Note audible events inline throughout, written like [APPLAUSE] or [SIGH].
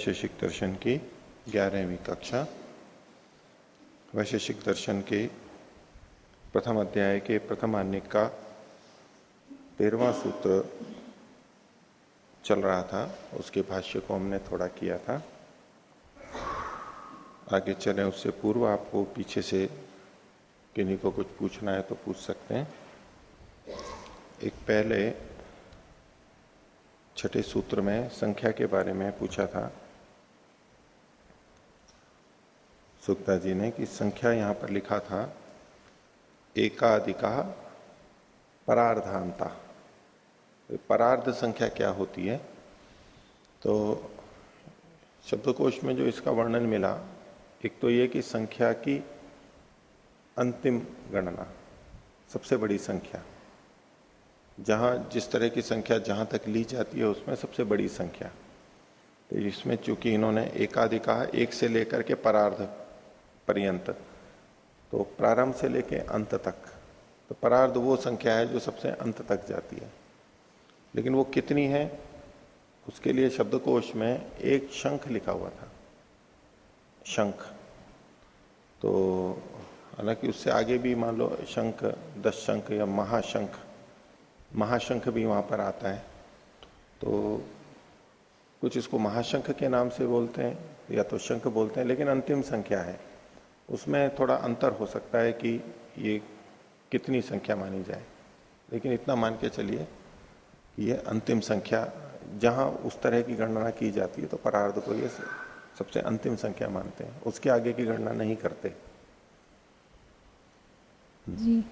वैशेषिक दर्शन की ग्यारहवीं कक्षा। वैशेषिक दर्शन के प्रथम अध्याय के प्रथम अन्य का तेरवा सूत्र चल रहा था, उसके भाष्य को हमने थोड़ा किया था। आगे चले, उससे पूर्व आपको पीछे से किन्हीं को कुछ पूछना है तो पूछ सकते हैं। एक पहले छठे सूत्र में संख्या के बारे में पूछा था। सुक्ता जी ने कि संख्या यहाँ पर लिखा था, एकाधिका परार्धांता। परार्ध संख्या क्या होती है? तो शब्दकोश में जो इसका वर्णन मिला, एक तो ये कि संख्या की अंतिम गणना, सबसे बड़ी संख्या। जहाँ जिस तरह की संख्या जहाँ तक ली जाती है, उसमें सबसे बड़ी संख्या। तो इसमें चूँकि इन्होंने एकाधिका एक से लेकर के परार्ध पर्यंत। तो प्रारंभ से लेके अंत तक। तो परार्ध वो संख्या है जो सबसे अंत तक जाती है। लेकिन वो कितनी है? उसके लिए शब्दकोश में एक शंख लिखा हुआ था। शंख। तो हालाँकि उससे आगे भी मान लो शंख, दस शंख या महाशंख महाशंख भी वहाँ पर आता है। तो कुछ इसको महाशंख के नाम से बोलते हैं या तो शंख बोलते हैं, लेकिन अंतिम संख्या है। उसमें थोड़ा अंतर हो सकता है कि ये कितनी संख्या मानी जाए। लेकिन इतना मान के चलिए कि ये अंतिम संख्या, जहाँ उस तरह की गणना की जाती है तो परार्ध को ये सबसे अंतिम संख्या मानते हैं। उसके आगे की गणना नहीं करते। जी।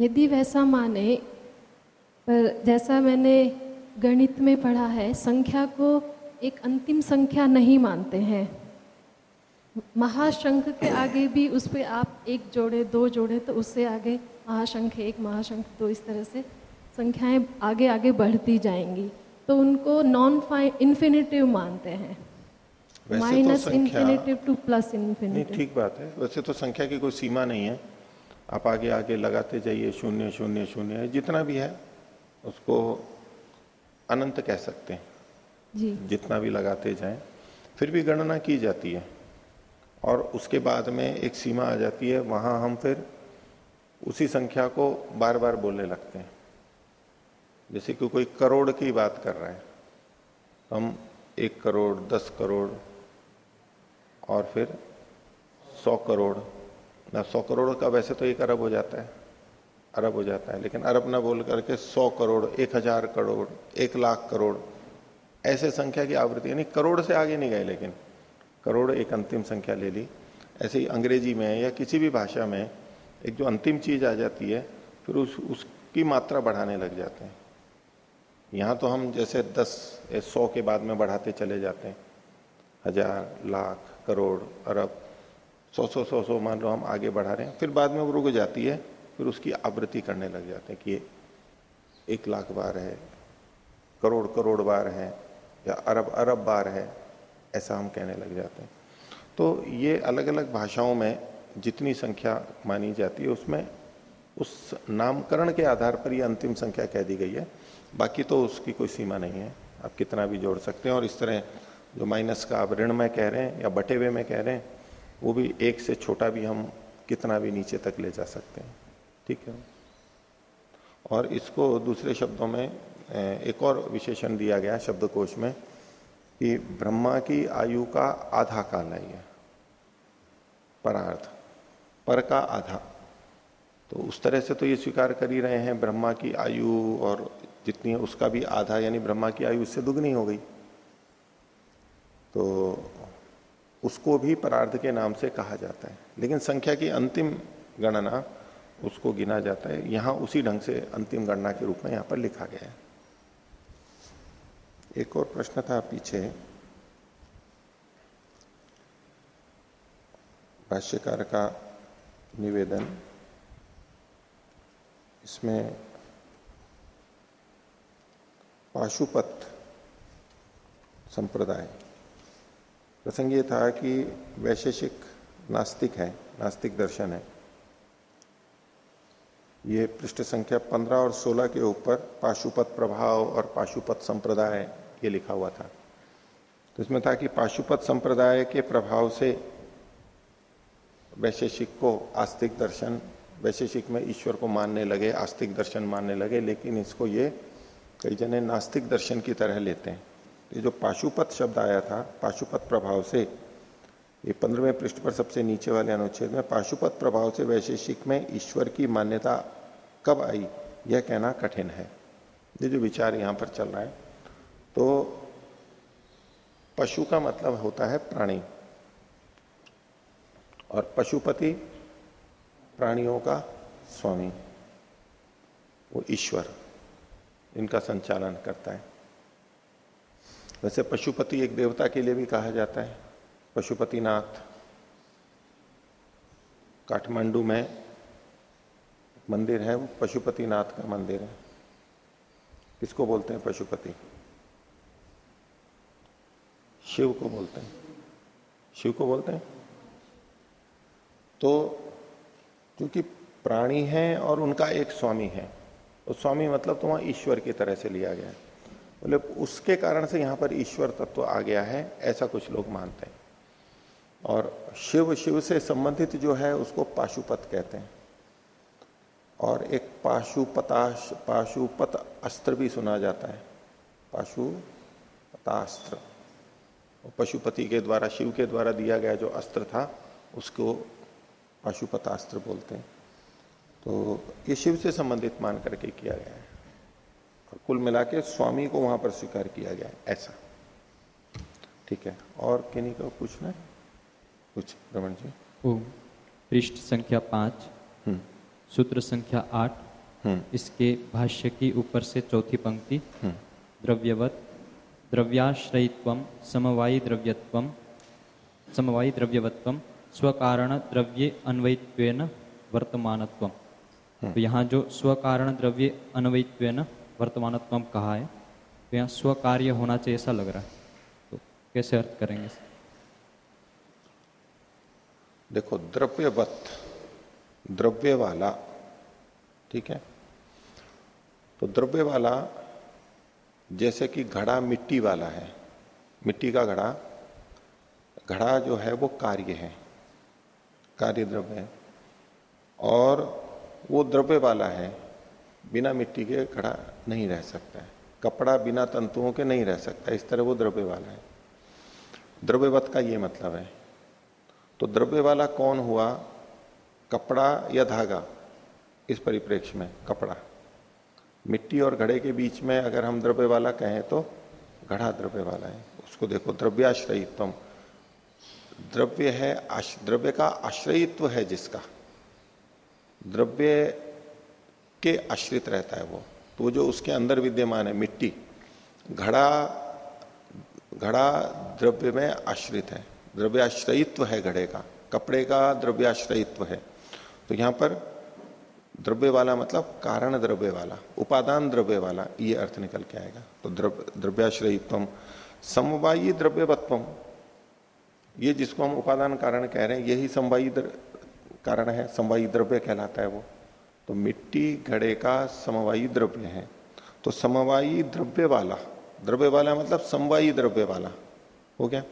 यदि वैसा माने, पर जैसा मैंने गणित में पढ़ा है, संख्या को एक अंतिम संख्या नहीं मानते हैं। महाशंख के आगे भी उस पर आप एक जोड़े दो जोड़े तो उससे आगे महाशंख एक महाशंख दो इस तरह से संख्याएँ आगे आगे बढ़ती जाएँगी। तो उनको नॉन फाइन इन्फिनेटिव मानते हैं। Minus infinitive to plus infinitive ठीक बात है। वैसे तो संख्या की कोई सीमा नहीं है। आप आगे आगे लगाते जाइए शून्य शून्य शून्य जितना भी है उसको अनंत कह सकते हैं। जी। जितना भी लगाते जाएँ फिर भी गणना की जाती है। और उसके बाद में एक सीमा आ जाती है, वहाँ हम फिर उसी संख्या को बार बार बोलने लगते हैं। जैसे कि कोई करोड़ की बात कर रहे हैं हम एक करोड़, दस करोड़ और फिर सौ करोड़। ना, सौ करोड़ का वैसे तो एक अरब हो जाता है, अरब हो जाता है, लेकिन अरब ना बोल करके सौ करोड़, एक हज़ार करोड़, एक लाख करोड़, ऐसे संख्या की आवृत्ति, यानी करोड़ से आगे नहीं गए लेकिन करोड़ एक अंतिम संख्या ले ली। ऐसे ही अंग्रेज़ी में या किसी भी भाषा में एक जो अंतिम चीज़ आ जाती है, फिर उस, उसकी मात्रा बढ़ाने लग जाते हैं। यहाँ तो हम जैसे दस या सौ के बाद में बढ़ाते चले जाते हैं। हज़ार, लाख, करोड़, अरब, सौ सौ सौ सौ मान लो हम आगे बढ़ा रहे हैं, फिर बाद में वो रुक जाती है, फिर उसकी आवृत्ति करने लग जाते हैं कि ये एक लाख बार है, करोड़ करोड़ बार है, या अरब अरब बार है। ऐसा हम कहने लग जाते हैं। तो ये अलग अलग भाषाओं में जितनी संख्या मानी जाती है, उसमें उस नामकरण के आधार पर ये अंतिम संख्या कह दी गई है। बाकी तो उसकी कोई सीमा नहीं है। आप कितना भी जोड़ सकते हैं और इस तरह जो माइनस का आप ऋण में कह रहे हैं या बटे हुए में कह रहे हैं, वो भी एक से छोटा भी हम कितना भी नीचे तक ले जा सकते हैं। ठीक है? और इसको दूसरे शब्दों में एक और विशेषण दिया गया शब्दकोश में कि ब्रह्मा की आयु का आधा काल है। यह परार्थ। पर का आधा। तो उस तरह से तो ये स्वीकार कर ही रहे हैं, ब्रह्मा की आयु और जितनी है उसका भी आधा, यानी ब्रह्मा की आयु उससे दुगनी हो गई। तो उसको भी परार्थ के नाम से कहा जाता है। लेकिन संख्या की अंतिम गणना उसको गिना जाता है। यहाँ उसी ढंग से अंतिम गणना के रूप में यहाँ पर लिखा गया है। एक और प्रश्न था पीछे। भाष्यकार का निवेदन। इसमें पाशुपत संप्रदाय। प्रसंग ये था कि वैशेषिक नास्तिक है, नास्तिक दर्शन है। ये पृष्ठ संख्या 15 और 16 के ऊपर पाशुपत प्रभाव और पाशुपत संप्रदाय ये लिखा हुआ था। तो इसमें था कि पाशुपत संप्रदाय के प्रभाव से वैशेषिक को आस्तिक दर्शन, वैशेषिक में ईश्वर को मानने लगे, आस्तिक दर्शन मानने लगे, लेकिन इसको ये कई जने नास्तिक दर्शन की तरह लेते हैं। ये जो पाशुपत शब्द आया था, पाशुपत प्रभाव से, ये पंद्रहवें पृष्ठ पर सबसे नीचे वाले अनुच्छेद में, पाशुपत प्रभाव से वैशेषिक में ईश्वर की मान्यता कब आई, यह कहना कठिन है। ये जो विचार यहाँ पर चल रहा है तो पशु का मतलब होता है प्राणी। और पशुपति प्राणियों का स्वामी। वो ईश्वर, इनका संचालन करता है। वैसे पशुपति एक देवता के लिए भी कहा जाता है। पशुपतिनाथ काठमांडू में मंदिर है, वो पशुपतिनाथ का मंदिर है। किसको बोलते हैं पशुपति? शिव को बोलते हैं। शिव को बोलते हैं? तो क्योंकि प्राणी है और उनका एक स्वामी है तो स्वामी मतलब तो वहाँ ईश्वर की तरह से लिया गया है। बोले उसके कारण से यहाँ पर ईश्वर तत्व आ गया है, ऐसा कुछ लोग मानते हैं। और शिव शिव से संबंधित जो है उसको पाशुपत कहते हैं। और एक पाशुपताश, पाशुपत अस्त्र भी सुना जाता है। पाशुपतास्त्र। पशुपति के द्वारा शिव के द्वारा दिया गया जो अस्त्र था उसको पाशुपतास्त्र बोलते हैं तो ये शिव से संबंधित मान करके किया गया है और कुल मिला के स्वामी को वहाँ पर स्वीकार किया गया है ऐसा ठीक है और किन्हीं को पूछना है कुछ रमन जी पृष्ठ संख्या पाँच हम्म। सूत्र संख्या आठ हम्म। इसके भाष्य की ऊपर से चौथी पंक्ति हम्म। द्रव्यवत द्रव्याश्रयित्व समवायी द्रव्यत्व समवायी द्रव्यवत्व स्वकारण द्रव्य अन्वयित्वेन वर्तमानत्व। हम्म। तो यहाँ जो स्वकारण द्रव्य अन्वयित्वेन वर्तमानत्व कहा है तो यहाँ स्वकार्य होना चाहिए ऐसा लग रहा है। तो कैसे अर्थ करेंगे? देखो द्रव्यवत द्रव्य वाला ठीक है? तो द्रव्य वाला जैसे कि घड़ा मिट्टी वाला है, मिट्टी का घड़ा घड़ा जो है वो कार्य है कार्य द्रव्य है। और वो द्रव्य वाला है, बिना मिट्टी के घड़ा नहीं रह सकता है। कपड़ा बिना तंतुओं के नहीं रह सकता, इस तरह वो द्रव्य वाला है। द्रव्यवत का ये मतलब है। तो द्रव्य वाला कौन हुआ? कपड़ा या धागा, इस परिप्रेक्ष्य में, कपड़ा। मिट्टी और घड़े के बीच में अगर हम द्रव्य वाला कहें तो घड़ा द्रव्य वाला है। उसको देखो द्रव्याश्रयित्व द्रव्य है द्रव्य का आश्रयित्व है जिसका। द्रव्य के आश्रित रहता है वो। तो जो उसके अंदर विद्यमान है, मिट्टी, घड़ा घड़ा द्रव्य में आश्रित है। द्रव्याश्रयित्व है घड़े का। कपड़े का द्रव्याश्रयित्व है। तो यहाँ पर द्रव्य वाला मतलब कारण द्रव्य वाला उपादान द्रव्य वाला ये अर्थ निकल के आएगा। तो द्रव्य द्रव्याश्रयित्व समवायी द्रव्यवत्व ये जिसको हम उपादान कारण कह रहे हैं, यही समवायी कारण है, समवायी द्रव्य कहलाता है वो। तो मिट्टी, घड़े का समवायी द्रव्य है। तो समवायी द्रव्य वाला द्रव्य वाला मतलब समवायी द्रव्य वाला हो गया?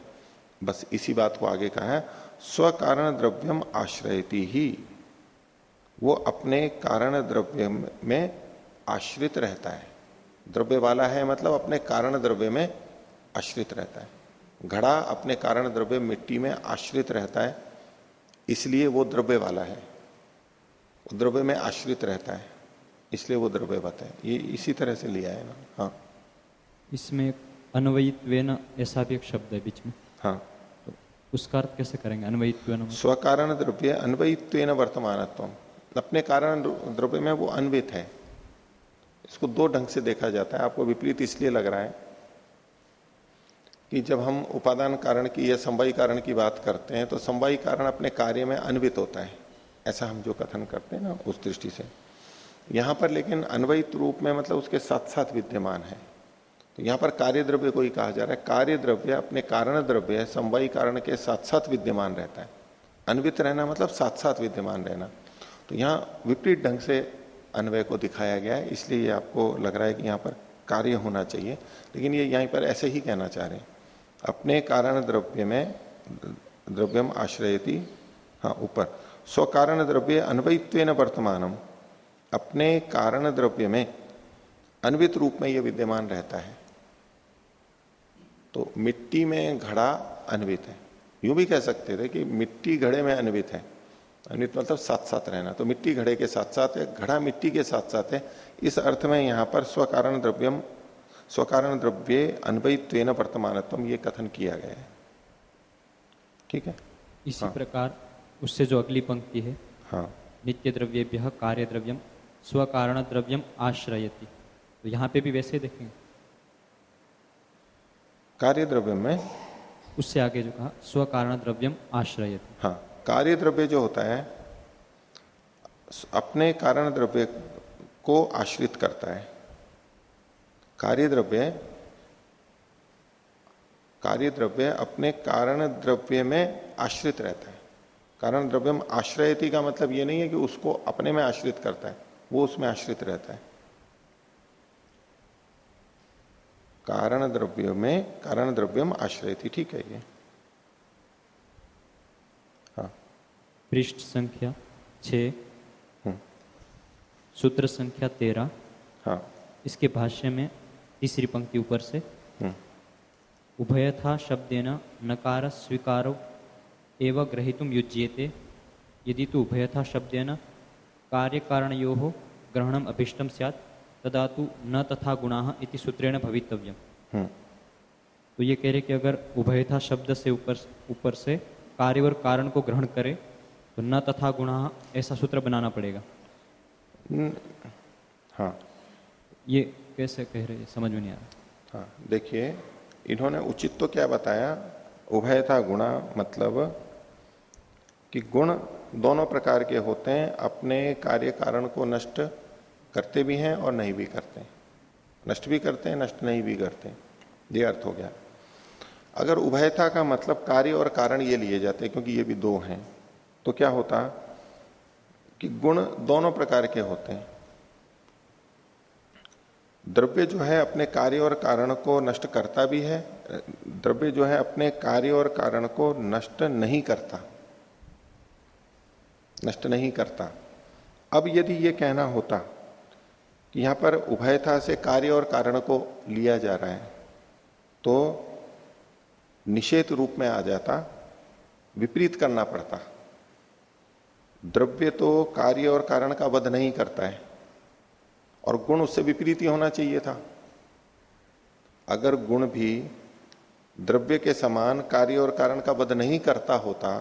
बस इसी बात को आगे कहा है स्व कारण द्रव्यम आश्रयती ही। वो अपने कारण द्रव्य में आश्रित रहता है। द्रव्य वाला है मतलब अपने कारण द्रव्य में आश्रित रहता है। घड़ा अपने कारण द्रव्य मिट्टी में आश्रित रहता है इसलिए वो द्रव्य वाला है। वो द्रव्य में आश्रित रहता है इसलिए वो द्रव्य द्रव्यवत है। ये इसी तरह से लिया है ना? हाँ। इसमें अन्वयित्व ऐसा भी एक शब्द है बीच में। हाँ। तो उसका अर्थ कैसे करेंगे? अन्वयित्व स्वकारण द्रव्य अन्वयित्व वर्तमानत्व अपने कारण द्रव्य में वो अन्वित है। इसको दो ढंग से देखा जाता है। आपको विपरीत इसलिए लग रहा है कि जब हम उपादान कारण की या संवाई कारण की बात करते हैं तो संवाई कारण अपने कार्य में अन्वित होता है। ऐसा हम जो कथन करते हैं ना, उस दृष्टि से। यहाँ पर लेकिन अन्वयित रूप में मतलब उसके साथ साथ विद्यमान है। तो यहाँ पर कार्य द्रव्य को ही कहा जा रहा है। कार्य द्रव्य अपने कारण द्रव्य संवाई कारण के साथ साथ विद्यमान रहता है। अन्वित रहना मतलब साथ साथ विद्यमान रहना। तो यहाँ विपरीत ढंग से अन्वय को दिखाया गया है, इसलिए ये आपको लग रहा है कि यहाँ पर कार्य होना चाहिए। लेकिन ये यहीं पर ऐसे ही कहना चाह रहे हैं। अपने कारण द्रव्य में, द्रव्यम आश्रयती हाँ ऊपर। स्व कारण द्रव्य अन्वयित्व वर्तमानम। अपने कारण द्रव्य में अन्वित रूप में यह विद्यमान रहता है। तो मिट्टी में घड़ा अन्वित है। यूँ भी कह सकते थे कि मिट्टी घड़े में अन्वित है। अन्वित मतलब साथ साथ रहना। तो मिट्टी घड़े के साथ साथ है घड़ा मिट्टी के साथ साथ है। इस अर्थ में यहाँ पर स्वकारण द्रव्यम स्वकारण द्रव्य अन्वयित्व वर्तमानत्म ये कथन किया गया है। ठीक है? इसी हाँ। प्रकार उससे जो अगली पंक्ति है हाँ। नित्य द्रव्य कार्य द्रव्यम स्वकारण द्रव्यम आश्रयती। तो यहाँ पे भी वैसे देखेंगे। कार्य द्रव्य में उससे आगे जो कहा स्वकारण द्रव्यम आश्रय हाँ। कार्य द्रव्य जो होता है, अपने कारण द्रव्य को आश्रित करता है। कार्य द्रव्य कार्य द्रव्य अपने कारण द्रव्य में आश्रित रहता है। कारण द्रव्यम आश्रयती का मतलब ये नहीं है कि उसको अपने में आश्रित करता है, वो उसमें आश्रित रहता है। कारण द्रव्य में कारण द्रव्यम आश्रय थी ठीक है ये। पृष्ठ संख्या छ हम्म। सूत्र संख्या तेरह हाँ इसके भाष्य में तीसरी पंक्ति ऊपर से हम्म। उभयथा शब्देन नकार स्वीकारो एवं ग्रहितुम युज्येते यदि तो उभयथा शब्देन कार्य कारणयो ग्रहणम अभिष्टम सैत तदा तो न तथा गुणा इति सूत्रेण भवितव्यम हम्म। तो ये कह रहे कि अगर उभयथा शब्द से ऊपर ऊपर से कार्य और कारण को ग्रहण करे तो न तथा गुणा ऐसा सूत्र बनाना पड़ेगा। हाँ। ये कैसे कह रहे समझ में नहीं आ रहा। हाँ देखिए इन्होंने उचित तो क्या बताया? उभयथा गुणा मतलब कि गुण दोनों प्रकार के होते हैं अपने कार्य कारण को नष्ट करते भी हैं और नहीं भी करते नष्ट भी करते हैं नष्ट नहीं भी करते ये अर्थ हो गया। अगर उभयता का मतलब कार्य और कारण ये लिए जाते हैं क्योंकि ये भी दो हैं। तो क्या होता कि गुण दोनों प्रकार के होते हैं। द्रव्य जो है अपने कार्य और कारण को नष्ट करता भी है, द्रव्य जो है अपने कार्य और कारण को नष्ट नहीं करता। नष्ट नहीं करता। अब यदि ये कहना होता कि यहाँ पर उभयता से कार्य और कारण को लिया जा रहा है तो निषेध रूप में आ जाता, विपरीत करना पड़ता। द्रव्य तो कार्य और कारण का वध नहीं करता है, और गुण उससे विपरीत ही होना चाहिए था। अगर गुण भी द्रव्य के समान कार्य और कारण का वध नहीं करता होता,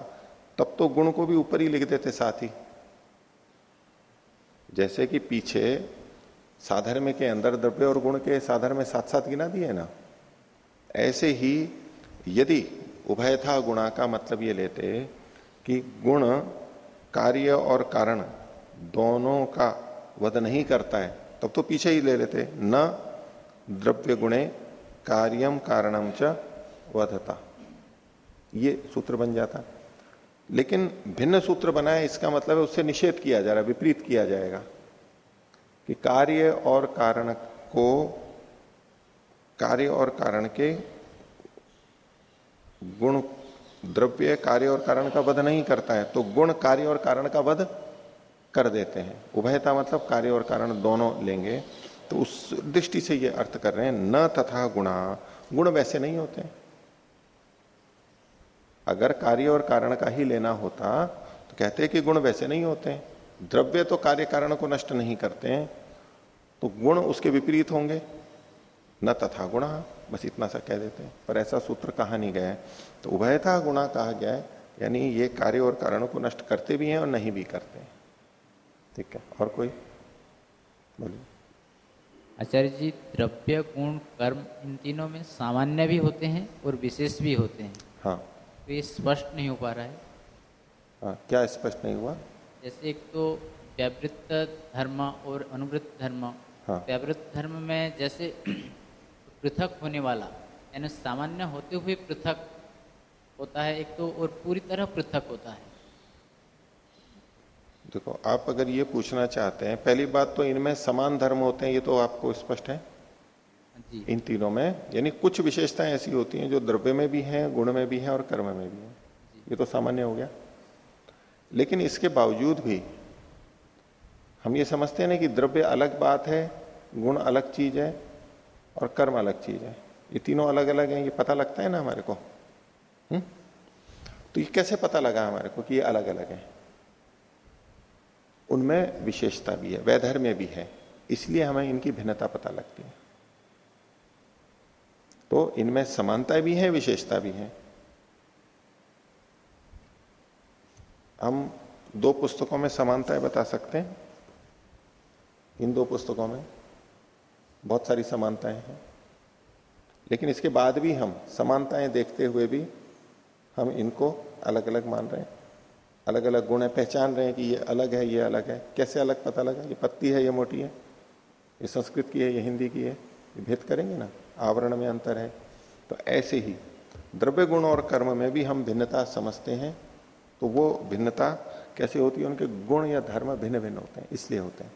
तब तो गुण को भी ऊपर ही लिख देते साथ ही। जैसे कि पीछे साधर्म के अंदर द्रव्य और गुण के साधर्म में साथ साथ गिना दिए ना? ऐसे ही यदि उभयथा गुणा का मतलब ये लेते कि गुण कार्य और कारण दोनों का वध नहीं करता है, तब तो पीछे ही ले लेते न द्रव्य गुणे कार्यम कारणम च वधता। ये सूत्र बन जाता। लेकिन भिन्न सूत्र बनाए, इसका मतलब है उससे निषेध किया जा रहा है, विपरीत किया जाएगा कि कार्य और कारण को, कार्य और कारण के गुण द्रव्य कार्य और कारण का वध नहीं करता है तो गुण कार्य और कारण का वध कर देते हैं। उभयता मतलब कार्य और कारण दोनों लेंगे तो उस दृष्टि से ये अर्थ कर रहे हैं, न तथा गुणा। गुण वैसे नहीं होते। अगर कार्य और कारण का ही लेना होता तो कहते हैं कि गुण वैसे नहीं होते। द्रव्य तो कार्य कारण को नष्ट नहीं करते तो गुण उसके विपरीत होंगे, न तथा गुणा। बस इतना सा कह देते हैं। पर ऐसा सूत्र कहा नहीं गया है। तो उभयथा गुणा कहा गया है। यानी ये कार्य और कारणों को नष्ट करते भी हैं और नहीं भी करते हैं। ठीक है? और कोई? बोलिए। आचार्य जी द्रव्य गुण कर्म इन तीनों में सामान्य भी होते हैं और विशेष भी होते हैं। हाँ। तो ये स्पष्ट नहीं हो पा रहा है। हाँ क्या स्पष्ट नहीं हुआ? जैसे एक तो व्यावृत्त धर्म और अनुवृत्त धर्म। हाँ। व्यावृत्त धर्म में जैसे पृथक होने वाला। यानी सामान्य होते हुए पृथक होता है एक तो और पूरी तरह पृथक होता है। देखो आप अगर ये पूछना चाहते हैं पहली बात तो इनमें समान धर्म होते हैं ये तो आपको स्पष्ट है? इन तीनों में यानी कुछ विशेषताएँ ऐसी होती हैं जो द्रव्य में भी हैं गुण में भी हैं और कर्म में भी हैं। ये तो सामान्य हो गया। लेकिन इसके बावजूद भी हम ये समझते हैं ना कि द्रव्य अलग बात है गुण अलग चीज़ है और कर्म अलग चीज़ है। ये तीनों अलग अलग हैं, ये पता लगता है ना हमारे को? हुँ? तो ये कैसे पता लगा हमारे को कि ये अलग अलग है? उनमें विशेषता भी है, वैधर्म्य भी है, इसलिए हमें इनकी भिन्नता पता लगती है। तो इनमें समानता भी है, विशेषता भी है। हम दो पुस्तकों में समानताएँ बता सकते हैं? इन दो पुस्तकों में? बहुत सारी समानताएँ हैं। लेकिन इसके बाद भी हम समानताएँ देखते हुए भी हम इनको अलग अलग मान रहे हैं। अलग अलग गुण है, पहचान रहे हैं कि ये अलग है, ये अलग है। कैसे अलग पता लगा? ये पत्ती है, ये मोटी है? ये संस्कृत की है, ये हिंदी की है? ये भेद करेंगे ना? आवरण में अंतर है। तो ऐसे ही द्रव्य गुण और कर्म में भी हम भिन्नता समझते हैं। तो वो भिन्नता कैसे होती है? उनके गुण या धर्म भिन्न भिन्न होते हैं, इसलिए होते हैं।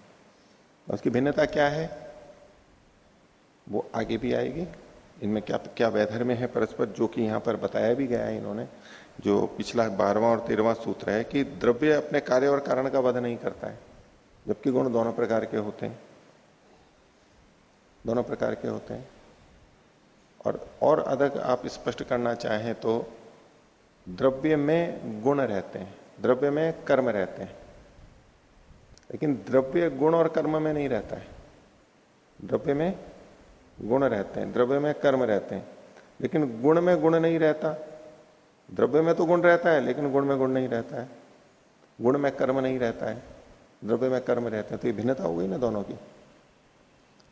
उसकी भिन्नता क्या है? वो आगे भी आएगी। इनमें क्या क्या वैधर्म्य है परस्पर, जो कि यहाँ पर बताया भी गया है इन्होंने, जो पिछला बारहवां और तेरहवां सूत्र है कि द्रव्य अपने कार्य और कारण का वध नहीं करता है, जबकि गुण दोनों प्रकार के होते हैं। दोनों प्रकार के होते हैं। और और अधिक आप स्पष्ट करना चाहें तो द्रव्य में गुण रहते हैं, द्रव्य में कर्म रहते हैं। लेकिन द्रव्य गुण और कर्म में नहीं रहता है। द्रव्य में गुण रहते हैं द्रव्य में कर्म रहते हैं। लेकिन गुण में गुण नहीं रहता। द्रव्य में तो गुण रहता है लेकिन गुण में गुण नहीं रहता है। गुण में कर्म नहीं रहता है द्रव्य में कर्म रहते हैं। तो ये भिन्नता हो गई ना दोनों की?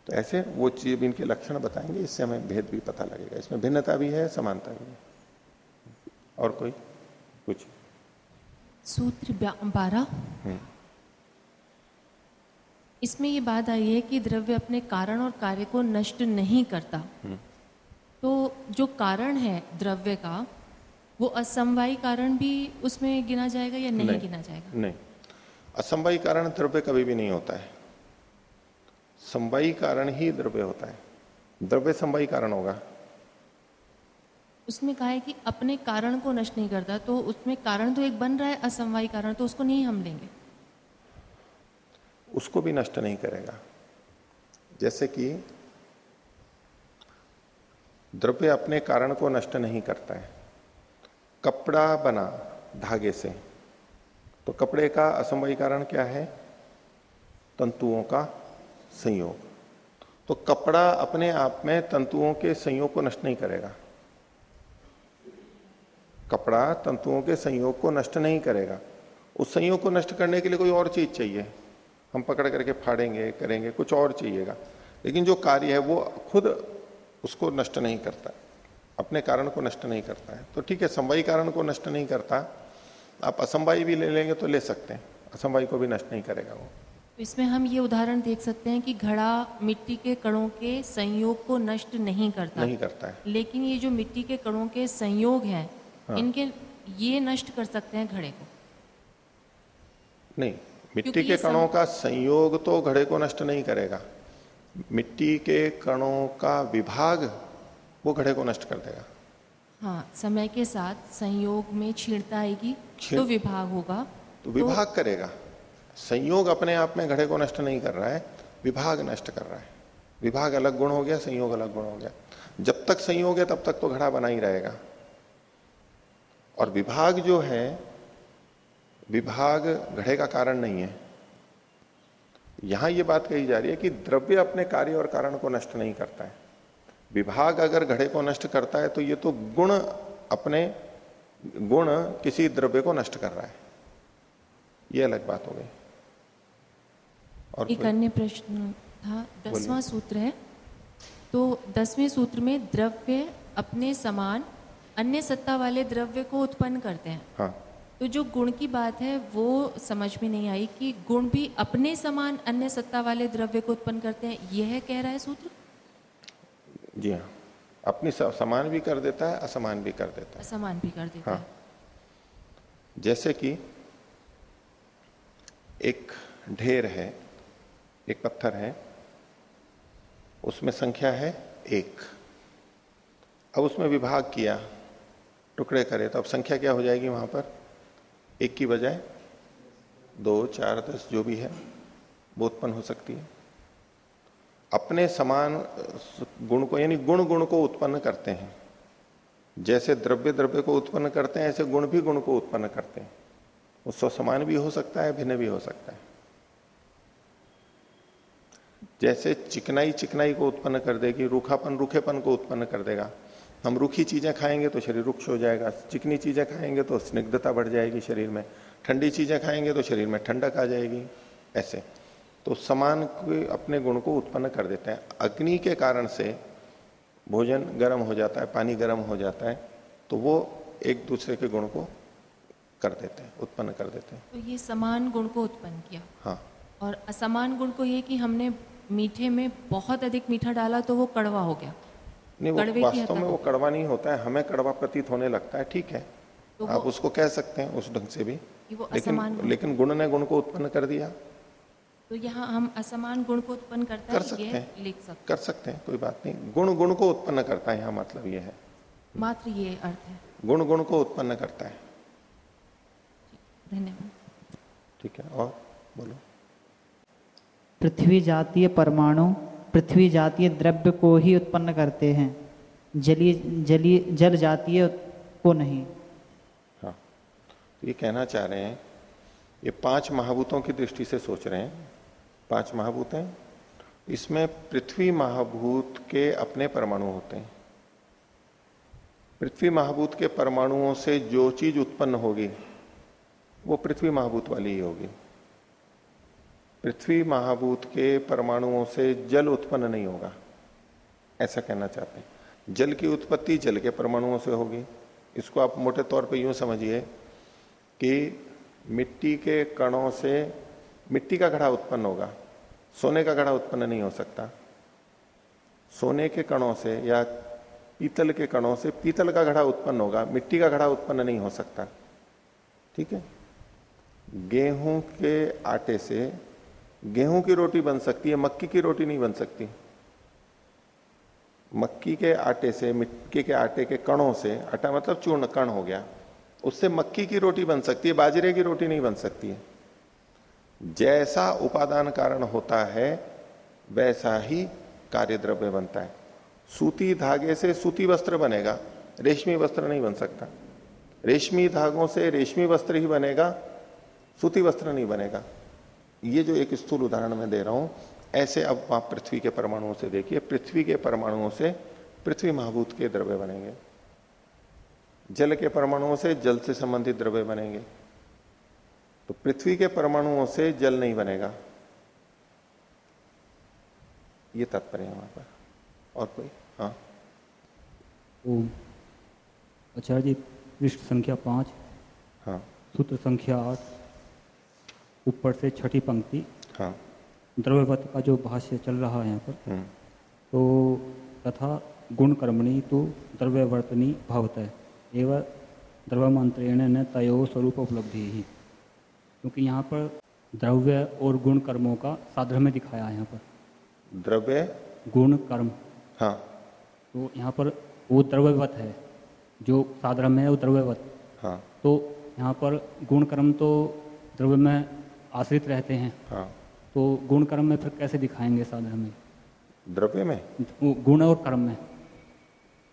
तो ऐसे वो चीज़ इनके लक्षण बताएँगे इससे हमें भेद भी पता लगेगा। इसमें भिन्नता भी है समानता भी है। और कोई? कुछ? सूत्र बारह। इसमें ये बात आई है कि द्रव्य अपने कारण और कार्य को नष्ट नहीं करता। तो जो कारण है द्रव्य का वो असमवायी कारण भी उसमें गिना जाएगा या नहीं, नहीं। गिना जाएगा? नहीं। असमवायी कारण द्रव्य कभी भी नहीं होता है। समवायी कारण ही द्रव्य होता है। द्रव्य समवायी कारण होगा। उसमें कहा है कि अपने कारण को नष्ट नहीं करता तो उसमें कारण तो एक बन रहा है असमवायी कारण तो उसको नहीं हम लेंगे। उसको भी नष्ट नहीं करेगा। जैसे कि द्रव्य अपने कारण को नष्ट नहीं करता है। कपड़ा बना धागे से तो कपड़े का असमवायी कारण क्या है? तंतुओं का संयोग। तो कपड़ा अपने आप में तंतुओं के संयोग को नष्ट नहीं करेगा। कपड़ा तंतुओं के संयोग को नष्ट नहीं करेगा। उस संयोग को नष्ट करने के लिए कोई और चीज़ चाहिए। हम पकड़ करके फाड़ेंगे करेंगे कुछ और चाहिएगा। लेकिन जो कार्य है वो खुद उसको नष्ट नहीं करता अपने कारण को नष्ट नहीं करता है। तो ठीक है संवाई कारण को नष्ट नहीं करता। आप असंवाई भी ले लेंगे तो ले सकते हैं असंवाई को भी नष्ट नहीं करेगा वो। तो इसमें हम ये उदाहरण देख सकते हैं कि घड़ा मिट्टी के कणों के संयोग को नष्ट नहीं करता। नहीं करता है। लेकिन ये जो मिट्टी के कणों के संयोग है हाँ। इनके ये नष्ट कर सकते हैं घड़े को। नहीं मिट्टी के कणों का संयोग तो घड़े को नष्ट नहीं करेगा। मिट्टी के कणों का विभाग वो घड़े को नष्ट कर देगा। हाँ समय के साथ संयोग में छीणता आएगी तो विभाग होगा। तो विभाग तो, करेगा। संयोग अपने आप में घड़े को नष्ट नहीं कर रहा है विभाग नष्ट कर रहा है। विभाग अलग गुण हो गया संयोग अलग गुण हो गया। जब तक संयोग है तब तक तो घड़ा बना ही रहेगा। और विभाग जो है विभाग घड़े का कारण नहीं है। यहाँ यह बात कही जा रही है कि द्रव्य अपने कार्य और कारण को नष्ट नहीं करता है। विभाग अगर घड़े को नष्ट करता है तो ये तो गुण अपने गुण किसी द्रव्य को नष्ट कर रहा है। ये अलग बात हो गई। और एक अन्य प्रश्न था दसवां सूत्र है। तो दसवें सूत्र में द्रव्य अपने समान अन्य सत्ता वाले द्रव्य को उत्पन्न करते हैं। हाँ। तो जो गुण की बात है वो समझ में नहीं आई कि गुण भी अपने समान अन्य सत्ता वाले द्रव्य को उत्पन्न करते हैं। यह कह रहा है सूत्र? जी हाँ। अपनी समान भी कर देता है असमान भी कर देता है। असमान भी कर देता हाँ। है। जैसे कि एक ढेर है एक पत्थर है उसमें संख्या है एक। अब उसमें विभाग किया टुकड़े करे तो अब संख्या क्या हो जाएगी वहाँ पर? एक की बजाय दो, चार, दस जो भी है, वो उत्पन्न हो सकती है। अपने समान गुण को, यानी गुण गुण को उत्पन्न करते हैं। जैसे द्रव्य द्रव्य को उत्पन्न करते हैं, ऐसे गुण भी गुण को उत्पन्न करते हैं। उससे समान भी हो सकता है, भिन्न भी हो सकता है। जैसे चिकनाई चिकनाई को उत्पन्न कर देगी, रूखापन रूखेपन को उत्पन्न कर देगा हम रूखी चीज़ें खाएँगे तो शरीर रुक्ष हो जाएगा चिकनी चीज़ें खाएँगे तो स्निग्धता बढ़ जाएगी शरीर में ठंडी चीज़ें खाएँगे तो शरीर में ठंडक आ जाएगी ऐसे। तो समान के अपने गुण को उत्पन्न कर देते हैं। अग्नि के कारण से भोजन गर्म हो जाता है पानी गर्म हो जाता है तो वो एक दूसरे के गुण को कर देते हैं उत्पन्न कर देते हैं। तो ये समान गुण को उत्पन्न किया। हाँ। और असमान गुण को ये कि हमने मीठे में बहुत अधिक मीठा डाला तो वो कड़वा हो गया। नहीं वो वास्तव में वो कड़वा नहीं होता है हमें कड़वा प्रतीत होने लगता है ठीक है। तो आप उसको कह सकते हैं उस ढंग से भी। लेकिन गुण लेकिन गुण ने गुण को उत्पन्न कर दिया। तो यहाँ हम असमान गुण को उत्पन्न करता कर है सकते हैं। लिख सकते कर सकते हैं कोई बात नहीं। गुण गुण को उत्पन्न करता है यहाँ मतलब ये है। मात्र ये अर्थ है। गुण गुण को उत्पन्न करता है। धन्यवाद। ठीक है और बोलो। पृथ्वी जातीय परमाणु पृथ्वी जातीय द्रव्य को ही उत्पन्न करते हैं। जलीय जलीय, जल जातीय को नहीं। हाँ। ये कहना चाह रहे हैं, ये पाँच महाभूतों की दृष्टि से सोच रहे हैं। पाँच महाभूत हैं। इसमें पृथ्वी महाभूत के अपने परमाणु होते हैं। पृथ्वी महाभूत के परमाणुओं से जो चीज़ उत्पन्न होगी, वो पृथ्वी महाभूत वाली ही होगी। पृथ्वी महाभूत के परमाणुओं से जल उत्पन्न नहीं होगा। ऐसा कहना चाहते हैं। जल की उत्पत्ति जल के परमाणुओं से होगी। इसको आप मोटे तौर पे यूँ समझिए कि मिट्टी के कणों से मिट्टी का घड़ा उत्पन्न होगा। सोने का घड़ा उत्पन्न नहीं हो सकता। सोने के कणों से या पीतल के कणों से पीतल का घड़ा उत्पन्न होगा। मिट्टी का घड़ा उत्पन्न नहीं हो सकता। ठीक है? गेहूँ के आटे से गेहूँ की रोटी बन सकती है, मक्की की रोटी नहीं बन सकती। मक्की के आटे से, मिट्टी के आटे के कणों से, आटा मतलब चूर्ण कण हो गया, उससे मक्की की रोटी बन सकती है, बाजरे की रोटी नहीं बन सकती है। जैसा उपादान कारण होता है, वैसा ही कार्य द्रव्य बनता है। सूती धागे से सूती वस्त्र बनेगा, रेशमी वस्त्र नहीं बन सकता। रेशमी धागों से रेशमी वस्त्र ही बनेगा, सूती वस्त्र नहीं बनेगा। ये जो एक स्थूल उदाहरण में दे रहा हूँ ऐसे अब आप पृथ्वी के परमाणुओं से देखिए पृथ्वी के परमाणुओं से पृथ्वी महाभूत के द्रव्य बनेंगे। जल के परमाणुओं से जल से संबंधित द्रव्य बनेंगे। तो पृथ्वी के परमाणुओं से जल नहीं बनेगा। ये तात्पर्य है वहाँ पर। और कोई? हाँ। ओम आचार्य जी पृष्ठ संख्या पाँच हाँ। सूत्र संख्या आठ। ऊपर से छठी पंक्ति हाँ। द्रव्यवत का जो भाष्य चल रहा है यहाँ पर हम्म। तो तथा गुण कर्मणि तो द्रव्यवर्तनी भावत है। एवं द्रव्यमंत्रेण न तयो स्वरूप उपलब्धि ही। क्योंकि यहाँ पर द्रव्य और गुण कर्मों का साधर्म्य दिखाया है यहाँ पर। द्रव्य? गुण कर्म हाँ। तो यहाँ पर वो द्रव्यवत है जो साधर्म्य है वो द्रव्यवत। हाँ। तो यहाँ पर गुण कर्म तो द्रव्य में आश्रित रहते हैं। हाँ। तो गुण कर्म में फिर कैसे दिखाएँगे साधन में द्रव्य में? गुण और कर्म में।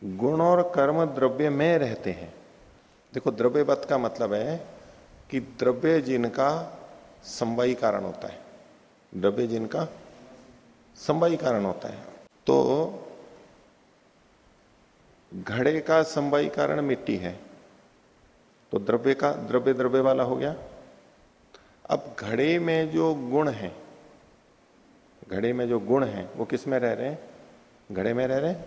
गुण और कर्म द्रव्य में रहते हैं। देखो द्रव्य द्रव्यवत का मतलब है कि द्रव्य जिनका संवाई कारण होता है। द्रव्य जिनका संवाई कारण होता है। तो घड़े का संवाई कारण मिट्टी है। तो द्रव्य का द्रव्य द्रव्य वाला हो गया। अब घड़े में जो गुण है, घड़े में जो गुण है, वो किसमें रह रहे हैं? घड़े में रह रहे हैं।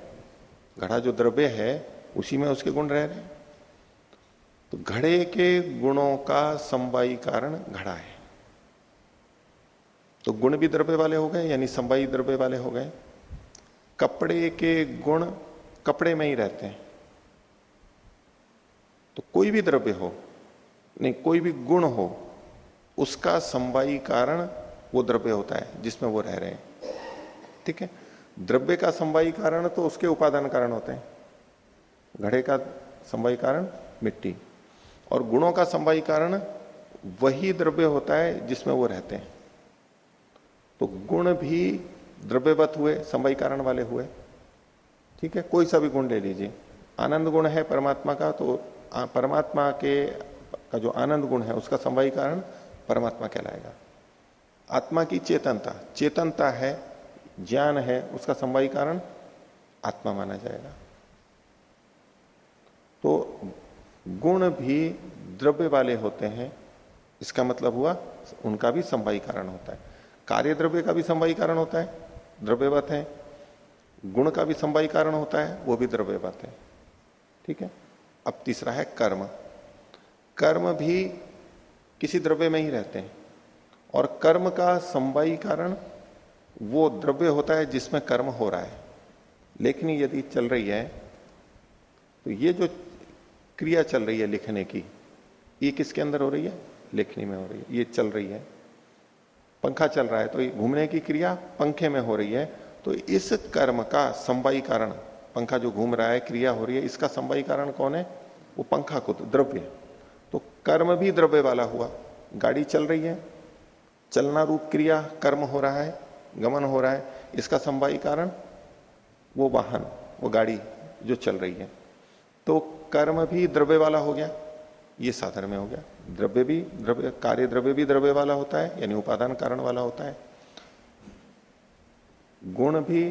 घड़ा जो द्रव्य है, उसी में उसके गुण रह रहे हैं। तो घड़े के गुणों का संवाई कारण घड़ा है। तो गुण भी द्रव्य वाले हो गए, यानी संवाई द्रव्य वाले हो गए। कपड़े के गुण कपड़े में ही रहते हैं। तो कोई भी द्रव्य हो, नहीं, कोई भी गुण हो उसका संवाई कारण वो द्रव्य होता है, जिसमें वो रह रहे हैं। ठीक है? द्रव्य का संवाई कारण तो उसके उपादान कारण होते हैं। घड़े का संवाई कारण मिट्टी। और गुणों का संवाई कारण वही द्रव्य होता है, जिसमें वो रहते हैं। तो गुण भी द्रव्यवत हुए संवाई कारण वाले हुए। ठीक है? कोई सा भी गुण ले लीजिए। आनंद गुण है परमात्मा का तो परमात्मा के का जो आनंद गुण है, उसका संवाई कारण परमात्मा कहलाएगा। आत्मा की चेतनता चेतनता है, ज्ञान है, उसका संवाई कारण आत्मा माना जाएगा। तो गुण भी द्रव्य वाले होते हैं, इसका मतलब हुआ उनका भी संवाही कारण होता है। कार्य द्रव्य का भी संवाही कारण होता है, द्रव्यवत है। गुण का भी संवाही कारण होता है, वो भी द्रव्यवत है। ठीक है? अब तीसरा है कर्म। कर्म भी किसी द्रव्य में ही रहते हैं। और कर्म का संवाई कारण वो द्रव्य होता है जिसमें कर्म हो रहा है। लेखनी यदि चल रही है तो ये जो क्रिया चल रही है लिखने की, ये किसके अंदर हो रही है? लेखनी में हो रही है। ये चल रही है। पंखा चल रहा है तो घूमने की क्रिया पंखे में हो रही है। तो इस कर्म का संवाई कारण, पंखा जो घूम रहा है, क्रिया हो रही है, इसका संवाई कारण कौन है? वो पंखा को, द्रव्य। कर्म भी द्रव्य वाला हुआ। गाड़ी चल रही है, चलना रूप क्रिया, कर्म हो रहा है, गमन हो रहा है। इसका संवाई कारण वो वाहन, वो गाड़ी जो चल रही है। तो कर्म भी द्रव्य वाला हो गया, ये साधन में हो गया। द्रव्य भी द्रव्य, कार्य द्रव्य भी द्रव्य वाला होता है, यानी उपादान कारण वाला होता है। गुण भी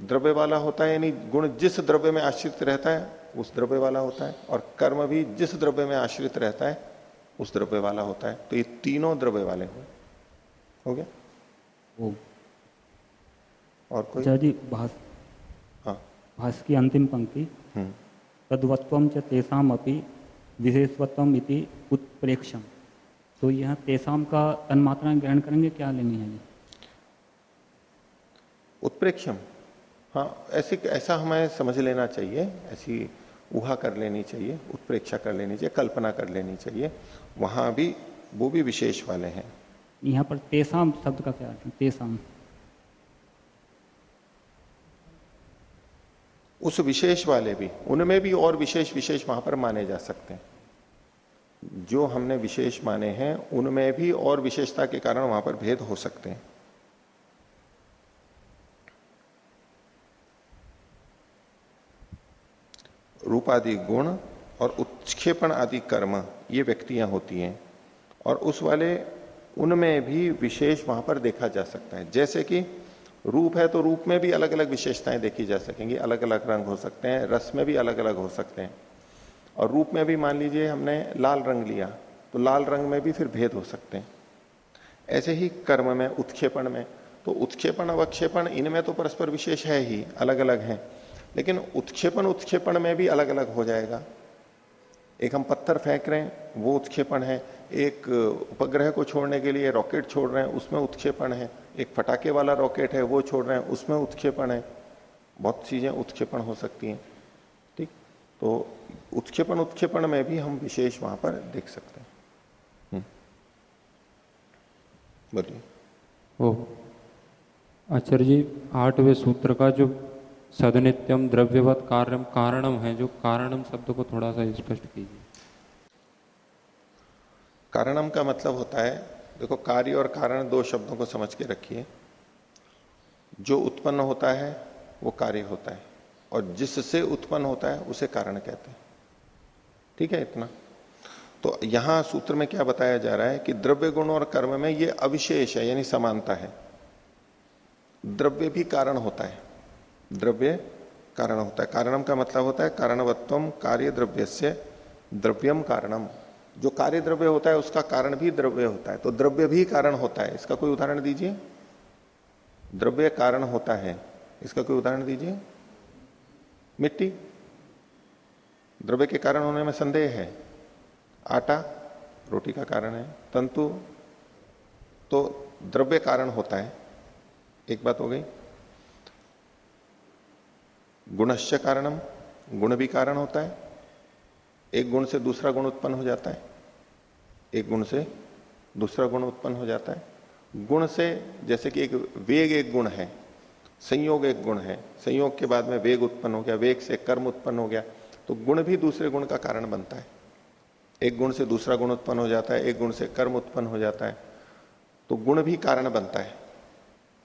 द्रव्य वाला होता है, यानी गुण जिस द्रव्य में आश्रित रहता है, उस द्रव्य वाला होता है, और कर्म भी जिस द्रव्य में आश्रित रहता है उस द्रव्य वाला होता है। तो ये तीनों द्रव्य वाले हुए हो गया? वो और कोई? जी भाष हाँ। भाष की अंतिम पंक्ति। हम्म। तद्वत्व च तेषाम अपनी विशेषवत्वम इति उत्प्रेक्षम तो यह तेसाम का तन्मात्रा ग्रहण करेंगे क्या लेनी है जी उत्प्रेक्षम हाँ ऐसे ऐसा हमें समझ लेना चाहिए। ऐसी ऊहा कर लेनी चाहिए उत्प्रेक्षा कर लेनी चाहिए कल्पना कर लेनी चाहिए। वहाँ भी वो भी विशेष वाले हैं। यहाँ पर तेसाम शब्द का क्या अर्थ है? तेसाम। उस विशेष वाले भी उनमें भी और विशेष विशेष वहाँ पर माने जा सकते हैं। जो हमने विशेष माने हैं उनमें भी और विशेषता के कारण वहाँ पर भेद हो सकते हैं। रूप आदि गुण और उत्क्षेपण आदि कर्म, ये व्यक्तियाँ होती हैं। और उस वाले, उनमें भी विशेष वहाँ पर देखा जा सकता है। जैसे कि रूप है तो रूप में भी अलग अलग विशेषताएँ देखी जा सकेंगी। अलग अलग रंग हो सकते हैं, रस में भी अलग अलग हो सकते हैं। और रूप में भी मान लीजिए हमने लाल रंग लिया तो लाल रंग में भी फिर भेद हो सकते हैं। ऐसे ही कर्म में, उत्क्षेपण में तो उत्क्षेपण, अवक्षेपण, इनमें तो परस्पर विशेष है ही अलग अलग है। लेकिन उत्क्षेपण उत्क्षेपण में भी अलग अलग हो जाएगा। एक हम पत्थर फेंक रहे हैं, वो उत्क्षेपण है। एक उपग्रह को छोड़ने के लिए रॉकेट छोड़ रहे हैं, उसमें उत्क्षेपण है। एक फटाके वाला रॉकेट है, वो छोड़ रहे हैं, उसमें उत्क्षेपण है। बहुत चीज़ें उत्क्षेपण हो सकती हैं, ठीक? तो उत्क्षेपण उत्क्षेपण में भी हम विशेष वहाँ पर देख सकते हैं। हम्म। बोलिए। ओ आचार्य जी, आठवें सूत्र का जो सदनित्यम द्रव्यवत कार्यम कारणम है, जो कारणम शब्द को थोड़ा सा स्पष्ट कीजिए। कारणम का मतलब होता है, देखो, कार्य और कारण दो शब्दों को समझ के रखिए। जो उत्पन्न होता है, वो कार्य होता है, और जिससे उत्पन्न होता है, उसे कारण कहते हैं। ठीक है इतना? तो यहाँ सूत्र में क्या बताया जा रहा है कि द्रव्य गुण और कर्म में ये अविशेष है, यानी समानता है। द्रव्य भी कारण होता है। द्रव्य कारण होता है। कारणम का मतलब होता है कारणवत्व कार्य द्रव्य से द्रव्यम कारणम जो कार्य द्रव्य होता है, उसका कारण भी द्रव्य होता है। तो द्रव्य भी कारण होता है। इसका कोई उदाहरण दीजिए। द्रव्य कारण होता है। इसका कोई उदाहरण दीजिए। मिट्टी। द्रव्य के कारण होने में संदेह है। आटा, रोटी का कारण है। तंतु। तो द्रव्य कारण होता है। एक बात हो गई। गुणश्च कारणम, गुण भी कारण होता है। एक गुण से दूसरा गुण उत्पन्न हो जाता है। एक गुण से दूसरा गुण उत्पन्न हो जाता है। गुण से जैसे कि एक वेग एक गुण है, संयोग एक गुण है, संयोग के बाद में वेग उत्पन्न हो गया, वेग से कर्म उत्पन्न हो गया तो गुण भी दूसरे गुण का कारण बनता है। एक गुण से दूसरा गुण उत्पन्न हो जाता है, एक गुण से कर्म उत्पन्न हो जाता है तो गुण भी कारण बनता है।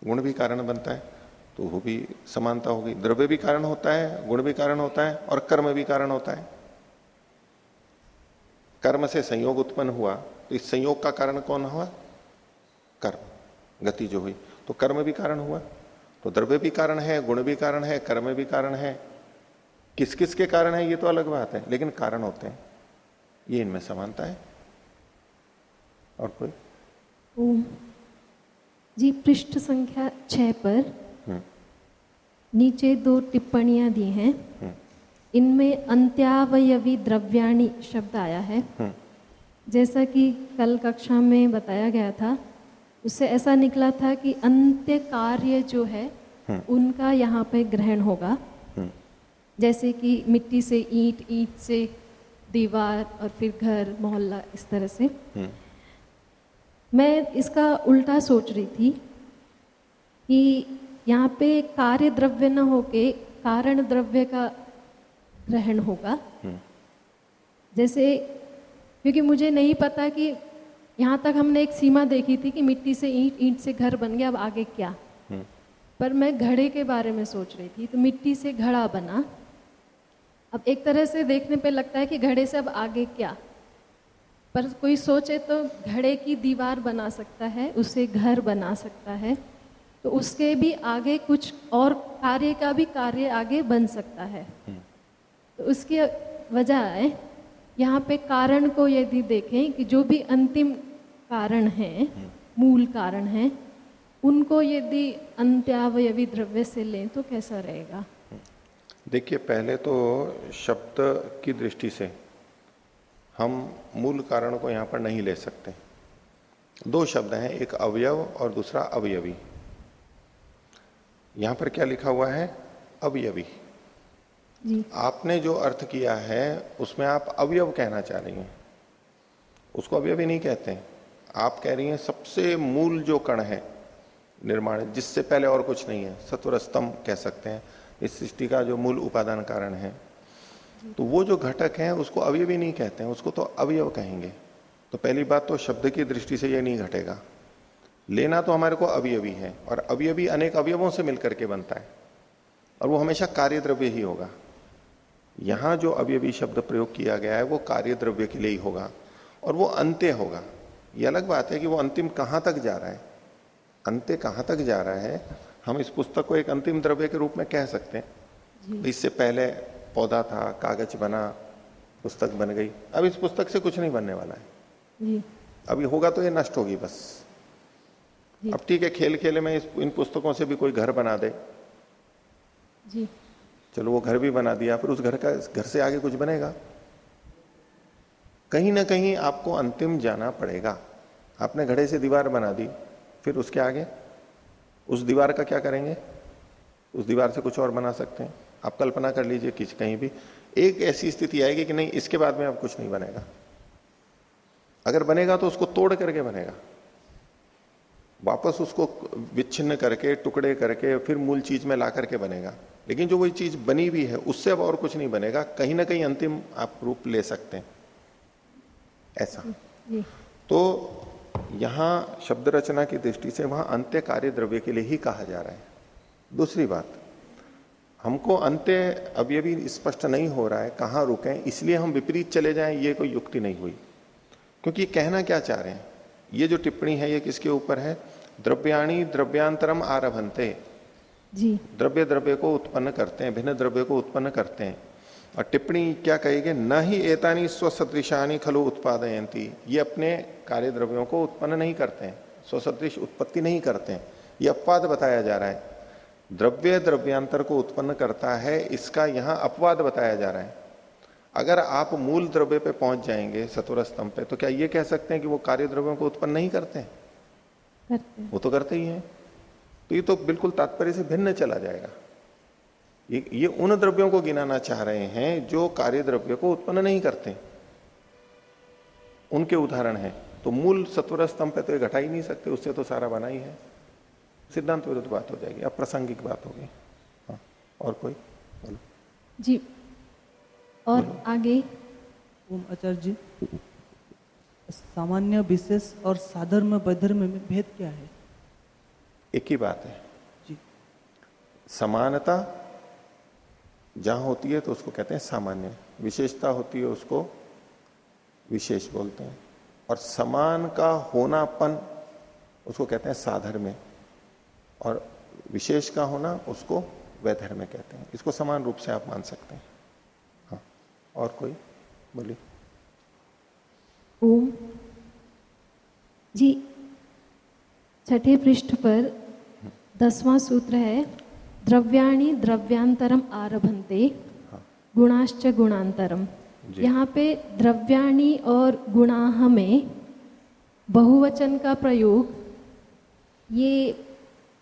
गुण भी कारण बनता है। तो वो भी समानता होगी। द्रव्य भी कारण होता है, गुण भी कारण होता है और कर्म भी कारण होता है। कर्म से संयोग उत्पन्न हुआ तो इस संयोग का कारण कौन हुआ? कर्म। गति जो हुई तो कर्म भी कारण हुआ। तो द्रव्य भी कारण है, गुण भी कारण है, कर्म भी कारण है। किस किस के कारण है, ये तो अलग बात है, लेकिन कारण होते हैं। ये इनमें समानता है। और कोई? जी, पृष्ठ संख्या छह पर नीचे दो टिप्पणियाँ दी हैं। इनमें अंत्यावयवी द्रव्याणी शब्द आया है। जैसा कि कल कक्षा में बताया गया था उससे ऐसा निकला था कि अंत्य कार्य जो है उनका यहाँ पे ग्रहण होगा। जैसे कि मिट्टी से ईंट ईंट से दीवार और फिर घर मोहल्ला इस तरह से। मैं इसका उल्टा सोच रही थी कि यहाँ पे कार्य द्रव्य न होके कारण द्रव्य का ग्रहण होगा। जैसे क्योंकि मुझे नहीं पता कि यहाँ तक हमने एक सीमा देखी थी कि मिट्टी से ईंट ईंट से घर बन गया अब आगे क्या? पर मैं घड़े के बारे में सोच रही थी तो मिट्टी से घड़ा बना। अब एक तरह से देखने पे लगता है कि घड़े से अब आगे क्या? पर कोई सोचे तो घड़े की दीवार बना सकता है उसे घर बना सकता है। तो उसके भी आगे कुछ और कार्य का भी कार्य आगे बन सकता है। तो उसकी वजह है यहाँ पे कारण को यदि देखें कि जो भी अंतिम कारण है मूल कारण है उनको यदि अंत्यावयवी द्रव्य से लें तो कैसा रहेगा? देखिए पहले तो शब्द की दृष्टि से हम मूल कारण को यहाँ पर नहीं ले सकते। दो शब्द हैं एक अवयव और दूसरा अवयवी। यहाँ पर क्या लिखा हुआ है? अवयवी। जी। आपने जो अर्थ किया है उसमें आप अवयव कहना चाह रही हैं। उसको अवयवी नहीं कहते आप कह रही हैं सबसे मूल जो कण है निर्माण जिससे पहले और कुछ नहीं है सत्वर स्तंभ कह सकते हैं। इस सृष्टि का जो मूल उपादान कारण है। तो वो जो घटक है उसको अवयवी नहीं कहते हैं उसको तो अवयव कहेंगे। तो पहली बात तो शब्द की दृष्टि से ये नहीं घटेगा। लेना तो हमारे को अवयवी है और अवयवी अनेक अवयवों से मिलकर के बनता है और वो हमेशा कार्य द्रव्य ही होगा। यहाँ जो अवयवी शब्द प्रयोग किया गया है वो कार्य द्रव्य के लिए ही होगा और वो अंत्य होगा। ये अलग बात है कि वो अंतिम कहाँ तक जा रहा है। अंत्य कहाँ तक जा रहा है हम इस पुस्तक को एक अंतिम द्रव्य के रूप में कह सकते हैं। इससे पहले पौधा था कागज़ बना पुस्तक बन गई। अब इस पुस्तक से कुछ नहीं बनने वाला है। अभी होगा तो ये नष्ट होगी बस। अब ठीक है खेल खेले में इस इन पुस्तकों से भी कोई घर बना दे। जी। चलो वो घर भी बना दिया फिर उस घर का घर से आगे कुछ बनेगा। कहीं ना कहीं आपको अंतिम जाना पड़ेगा। आपने घड़े से दीवार बना दी फिर उसके आगे उस दीवार का क्या करेंगे? उस दीवार से कुछ और बना सकते हैं। आप कल्पना कर लीजिए कि कहीं भी एक ऐसी स्थिति आएगी कि नहीं इसके बाद में अब कुछ नहीं बनेगा। अगर बनेगा तो उसको तोड़ करके बनेगा। वापस उसको विच्छिन्न करके टुकड़े करके फिर मूल चीज़ में ला करके बनेगा। लेकिन जो वही चीज़ बनी हुई है उससे अब और कुछ नहीं बनेगा। कहीं ना कहीं अंतिम आप रूप ले सकते हैं। ऐसा। तो यहाँ शब्द रचना की दृष्टि से वहाँ अंत्य कार्य द्रव्य के लिए ही कहा जा रहा है। दूसरी बात हमको अंत्य अभी अभी स्पष्ट नहीं हो रहा है कहाँ रुके इसलिए हम विपरीत चले जाएँ ये कोई युक्ति नहीं हुई। क्योंकि कहना क्या चाह रहे हैं? ये जो टिप्पणी है ये किसके ऊपर है? द्रव्याणी द्रव्यांतरम आरभनते। जी। द्रव्य द्रव्य को उत्पन्न करते हैं भिन्न द्रव्य को उत्पन्न करते हैं। और टिप्पणी क्या कहेगी न ही एतानी स्वसदृशानी खलु उत्पादयंती ये अपने कार्य द्रव्यों को उत्पन्न नहीं करते हैं स्वसदृश उत्पत्ति नहीं करते हैं। ये अपवाद बताया जा रहा है। द्रव्य द्रव्यांतर को उत्पन्न करता है इसका यहाँ अपवाद बताया जा रहा है। अगर आप मूल द्रव्य पे पहुँच जाएँगे सतुर स्तंभ पे तो क्या ये कह सकते हैं कि वो कार्य द्रव्यों को उत्पन्न नहीं करते हैं? करते वो तो करते ही हैं। तो ये तो बिल्कुल तात्पर्य से भिन्न चला जाएगा। ये ये उन द्रव्यों को गिनाना चाह रहे हैं जो कार्य द्रव्य को उत्पन्न नहीं करते। उनके उदाहरण है। तो मूल सत्वर स्तंभ पे तो ये घटा ही नहीं सकते उससे तो सारा बना ही है। सिद्धांत विरुद्ध बात हो जाएगी अब प्रासंगिक बात होगी हाँ और कोई? बोलो जी और आगे। ओम आचार्य जी सामान्य विशेष और साधर्म वैधर्म में भेद क्या है? एक ही बात है। जी। समानता जहाँ होती है तो उसको कहते हैं सामान्य। विशेषता होती है उसको विशेष बोलते हैं। और समान का होनापन उसको कहते हैं साधर्म और विशेष का होना उसको वैधर्म कहते हैं। इसको समान रूप से आप मान सकते हाँ। और कोई? बोलिए। ओम। जी छठे पृष्ठ पर दसवां सूत्र है द्रव्याणी द्रव्यांतरम आरभंते गुणाश्च गुणांतरम यहाँ पे द्रव्याणी और गुणाह में बहुवचन का प्रयोग ये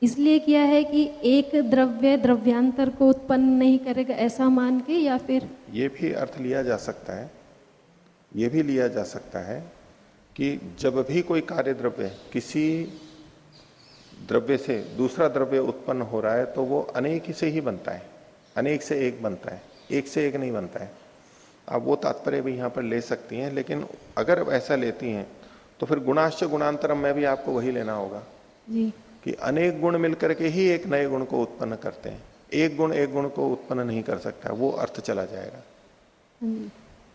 इसलिए किया है कि एक द्रव्य द्रव्यांतर को उत्पन्न नहीं करेगा ऐसा मान के या फिर ये भी अर्थ लिया जा सकता है ये भी लिया जा सकता है कि जब भी कोई कार्य द्रव्य किसी द्रव्य से दूसरा द्रव्य उत्पन्न हो रहा है तो वो अनेक से ही बनता है अनेक से एक बनता है एक से एक नहीं बनता है। आप वो तात्पर्य भी यहाँ पर ले सकती हैं लेकिन अगर ऐसा लेती हैं तो फिर गुणाश्च गुणांतरम में भी आपको वही लेना होगा जी। कि अनेक गुण मिलकर के ही एक नए गुण को उत्पन्न करते हैं। एक गुण एक गुण को उत्पन्न नहीं कर सकता वो अर्थ चला जाएगा। हाँ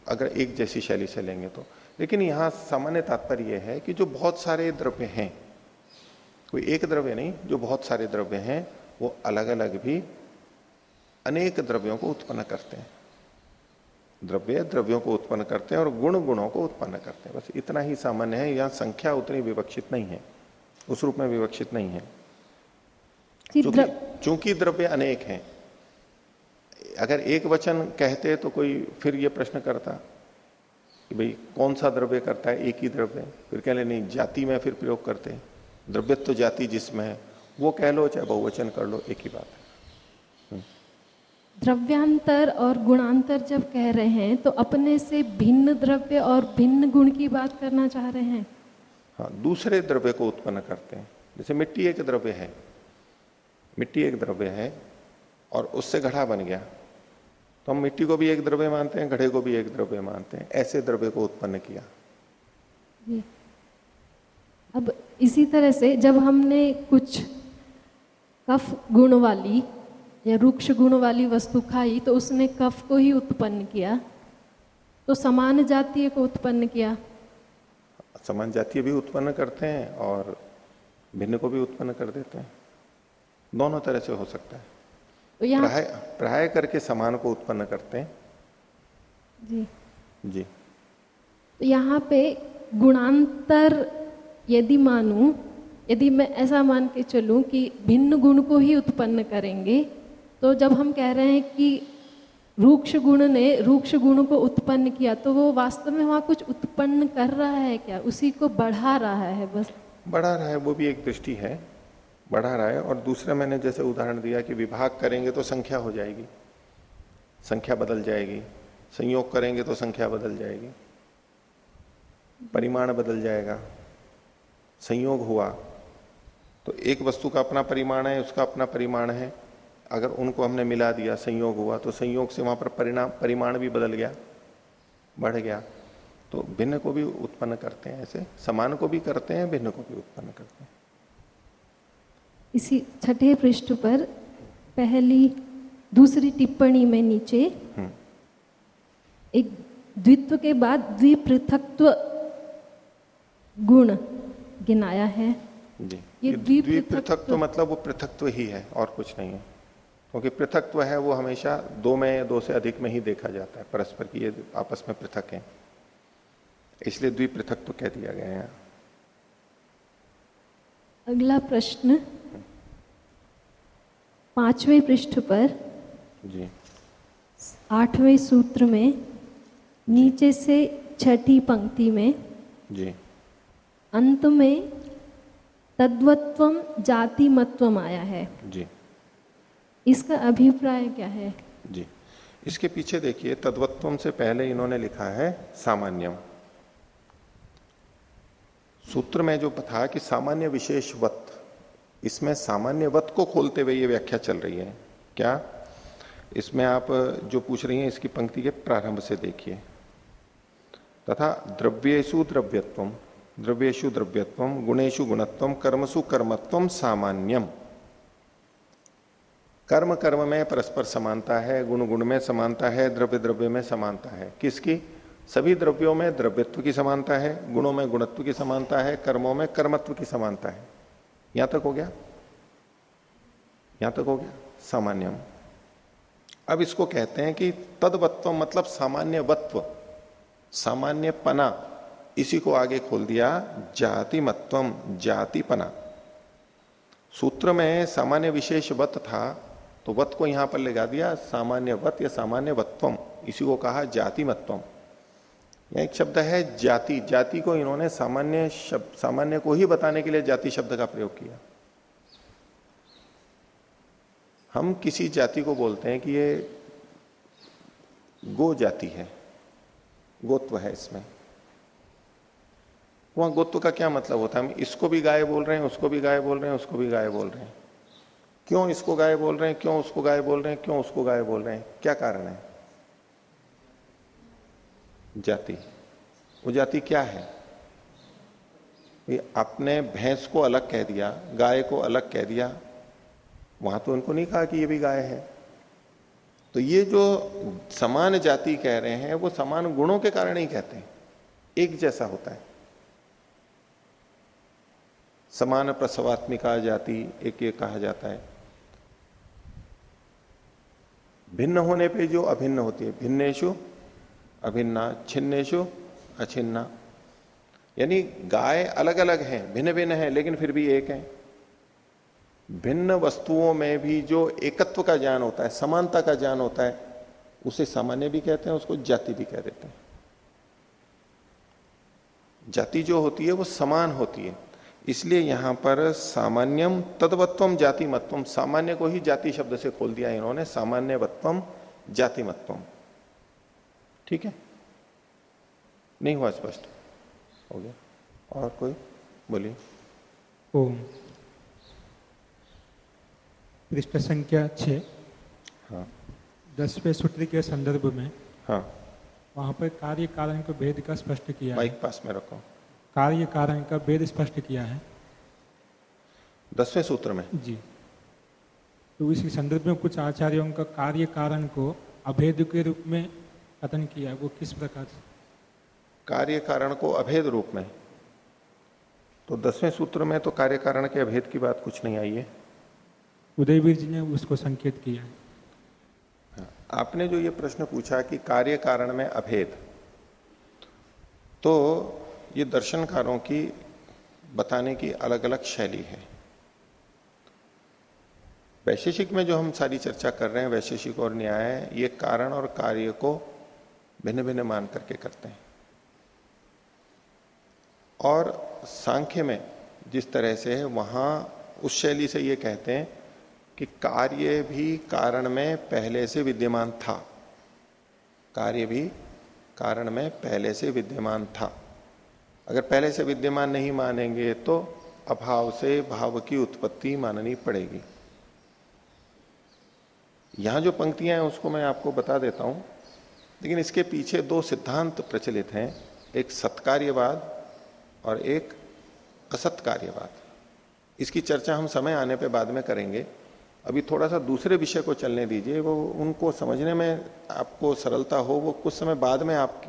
अगर एक जैसी शैली से लेंगे तो। लेकिन यहाँ सामान्य तात्पर्य यह है कि जो बहुत सारे द्रव्य हैं कोई एक द्रव्य नहीं जो बहुत सारे द्रव्य हैं वो अलग अलग भी अनेक द्रव्यों को उत्पन्न करते हैं। द्रव्य द्रव्यों को उत्पन्न करते हैं और गुण गुणों को उत्पन्न करते हैं। बस इतना ही सामान्य है यहाँ संख्या उतनी विवक्षित नहीं है। उस रूप में विवक्षित नहीं है। चूँकि द्रव्य अनेक हैं अगर एक वचन कहते तो कोई फिर ये प्रश्न करता कि भाई कौन सा द्रव्य करता है? एक ही द्रव्य। फिर कह ले नहीं जाति में फिर प्रयोग करते हैं। द्रव्यत्व तो जाति जिसमें है वो कह लो चाहे बहुवचन कर लो एक ही बात है। द्रव्यांतर और गुणांतर जब कह रहे हैं तो अपने से भिन्न द्रव्य और भिन्न गुण की बात करना चाह रहे हैं। हाँ दूसरे द्रव्य को उत्पन्न करते हैं। जैसे मिट्टी एक द्रव्य है मिट्टी एक द्रव्य है और उससे घड़ा बन गया। तो हम मिट्टी को भी एक द्रव्य मानते हैं घड़े को भी एक द्रव्य मानते हैं। ऐसे द्रव्य को उत्पन्न किया। अब इसी तरह से जब हमने कुछ कफ गुण वाली या रुक्ष गुण वाली वस्तु खाई तो उसने कफ को ही उत्पन्न किया। तो समान जातीय को उत्पन्न किया। समान जातीय भी उत्पन्न करते हैं और भिन्न को भी उत्पन्न कर देते हैं। दोनों तरह से हो सकता है। तो यहाँ प्राय प्राय करके समान को उत्पन्न करते हैं। जी। जी। तो यहाँ पे गुणांतर यदि मानूं यदि मैं ऐसा मान के चलूँ कि भिन्न गुण को ही उत्पन्न करेंगे तो जब हम कह रहे हैं कि रूक्ष गुण ने रूक्ष गुण को उत्पन्न किया तो वो वास्तव में वहाँ कुछ उत्पन्न कर रहा है क्या? उसी को बढ़ा रहा है बस। बढ़ा रहा है वो भी एक दृष्टि है। बढ़ा रहा है और दूसरा मैंने जैसे उदाहरण दिया कि विभाग करेंगे तो संख्या हो जाएगी, संख्या बदल जाएगी, संयोग करेंगे तो संख्या बदल जाएगी, परिमाण बदल जाएगा, संयोग हुआ तो एक वस्तु का अपना परिमाण है, उसका अपना परिमाण है, अगर उनको हमने मिला दिया, संयोग हुआ तो संयोग से वहाँ पर परिणाम, परिमाण भी बदल गया, बढ़ गया तो भिन्न को भी उत्पन्न करते हैं, ऐसे, समान को भी करते हैं, भिन्न को भी उत्पन्न करते हैं। इसी छठे पृष्ठ पर पहली दूसरी टिप्पणी में नीचे हम्म। एक द्वित्व के बाद द्विपृथक्त्व गुण गिनाया है। जी। ये द्विपृथक्त्व मतलब वो पृथक्त्व ही है और कुछ नहीं है। क्योंकि पृथक्त्व है वो हमेशा दो में या दो से अधिक में ही देखा जाता है। परस्पर की ये आपस में पृथक है। इसलिए द्विपृथक्त्व कह दिया गया है। अगला प्रश्न पाँचवें पृष्ठ पर जी। आठवें सूत्र में नीचे से छठी पंक्ति में जी। अंत में तद्वत्वम जाति मत्वम आया है। जी। इसका अभिप्राय क्या है? जी। इसके पीछे देखिए तद्वत्वम से पहले इन्होंने लिखा है सामान्यम। सूत्र में जो था कि सामान्य विशेषवत इसमें सामान्यवत को खोलते हुए ये व्याख्या चल रही है। क्या? इसमें आप, जो पूछ रही हैं, इसकी पंक्ति के प्रारंभ से देखिए। तथा द्रव्येशु द्रव्यत्वम द्रव्येशु द्रव्यत्वम गुणेशु गुणत्वम कर्मसु कर्मत्वम सामान्यम। कर्म कर्म में परस्पर समानता है, गुण गुण में समानता है, द्रव्य द्रव्य में समानता है। किसकी? सभी द्रव्यों में द्रव्यत्व की समानता है, गुणों में गुणत्व की समानता है, कर्मों में कर्मत्व की समानता है। यहाँ तक हो गया? यहाँ तक हो गया? सामान्यम। अब इसको कहते हैं कि तदवत्व मतलब सामान्यवत्व सामान्य पना इसी को आगे खोल दिया जाति मत्वम जाति पना सूत्र में सामान्य विशेष वत था तो वत को यहाँ पर लगा दिया सामान्य वत या सामान्य वत्वम इसी को कहा जाति मत्वम यह एक शब्द है जाति। जाति को इन्होंने सामान्य शब्द सामान्य को ही बताने के लिए जाति शब्द का प्रयोग किया। हम किसी जाति को बोलते हैं कि ये गो जाति है, गोत्व है इसमें। वहाँ गोत्व का क्या मतलब होता है? हम इसको भी गाय बोल रहे हैं, उसको भी गाय बोल रहे हैं, उसको भी गाय बोल रहे हैं। क्यों इसको गाय बोल रहे हैं, क्यों उसको गाय बोल रहे हैं, क्यों उसको गाय बोल रहे हैं? क्या कारण है? जाति। वो जाति क्या है? आपने भैंस को अलग कह दिया, गाय को अलग कह दिया। वहाँ तो उनको नहीं कहा कि ये भी गाय है। तो ये जो समान जाति कह रहे हैं, वो समान गुणों के कारण ही कहते हैं। एक जैसा होता है। समान प्रसवात्मिका जाति एक एक कहा जाता है। भिन्न होने पे जो अभिन्न होती है। भिन्नेशु अभिन्ना छिन्नेशु अछिन्ना। यानी गाय अलग अलग है भिन्न भिन्न है, लेकिन फिर भी एक है। भिन्न वस्तुओं में भी जो एकत्व का ज्ञान होता है, समानता का ज्ञान होता है, उसे सामान्य भी कहते हैं, उसको जाति भी कह देते हैं। जाति जो होती है, वो समान होती है। इसलिए यहाँ पर सामान्यम तदवत्वम जाति मत्वम सामान्य को ही जाति शब्द से खोल दिया इन्होंने सामान्य वत्वम जाति मत्वम ठीक है? नहीं हुआ स्पष्ट। हो गया। और कोई? बोलिए। ओम। पृष्ठ संख्या छ हाँ। दसवें सूत्र के संदर्भ में हाँ। वहाँ पर कार्य कारण को भेद का स्पष्ट किया है। माइक पास में रखो। कार्य कारण का भेद स्पष्ट किया है। दसवें सूत्र में। जी। तो इसी संदर्भ में कुछ आचार्यों का कार्य कारण को अभेद के रूप में कथन किया वो किस प्रकार से? कार्य कारण को अभेद रूप में। तो दसवें सूत्र में तो कार्य कारण के अभेद की बात कुछ नहीं आई है। उदयवीर जी ने उसको संकेत किया है। आपने जो ये प्रश्न पूछा कि कार्य कारण में अभेद तो ये दर्शनकारों की बताने की अलग अलग शैली है। वैशेषिक में जो हम सारी चर्चा कर रहे हैं वैशेषिक और न्याय ये कारण और कार्य को भिन्न भिन्न मान करके करते हैं। और सांख्य में जिस तरह से है, वहाँ उस शैली से ये कहते हैं कि कार्य भी कारण में पहले से विद्यमान था। कार्य भी कारण में पहले से विद्यमान था। अगर पहले से विद्यमान नहीं मानेंगे तो अभाव से भाव की उत्पत्ति माननी पड़ेगी। यहाँ जो पंक्तियाँ हैं, उसको मैं आपको बता देता हूँ। लेकिन इसके पीछे दो सिद्धांत प्रचलित हैं, एक सत्कार्यवाद और एक असत्कार्यवाद। इसकी चर्चा हम समय आने पे बाद में करेंगे। अभी थोड़ा सा दूसरे विषय को चलने दीजिए, वो उनको समझने में आपको सरलता हो, वो कुछ समय बाद में आप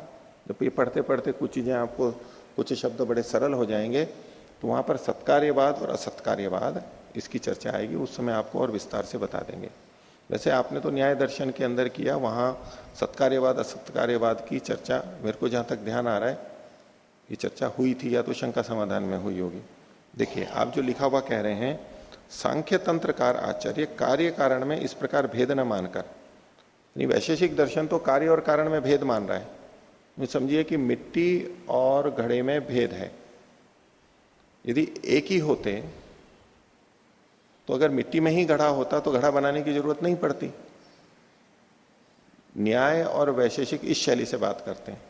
जब ये पढ़ते पढ़ते कुछ चीज़ें आपको, कुछ शब्द बड़े सरल हो जाएँगे तो वहाँ पर सत्कार्यवाद और असत्कार्यवाद, इसकी चर्चा आएगी, उस समय आपको और विस्तार से बता देंगे। वैसे आपने तो न्याय दर्शन के अंदर किया, वहाँ सत्कार्यवाद, असत्कार्यवाद की चर्चा, मेरे को जहाँ तक ध्यान आ रहा है, ये चर्चा हुई थी, या तो शंका समाधान में हुई होगी। देखिए, आप जो लिखा हुआ कह रहे हैं, सांख्य तंत्रकार आचार्य कार्य कारण में इस प्रकार भेद न मानकर। यानी वैशेषिक दर्शन तो कार्य और कारण में भेद मान रहा है। समझिए कि मिट्टी और घड़े में भेद है। यदि एक ही होते तो अगर मिट्टी में ही घड़ा होता तो घड़ा बनाने की ज़रूरत नहीं पड़ती। न्याय और वैशेषिक इस शैली से बात करते हैं।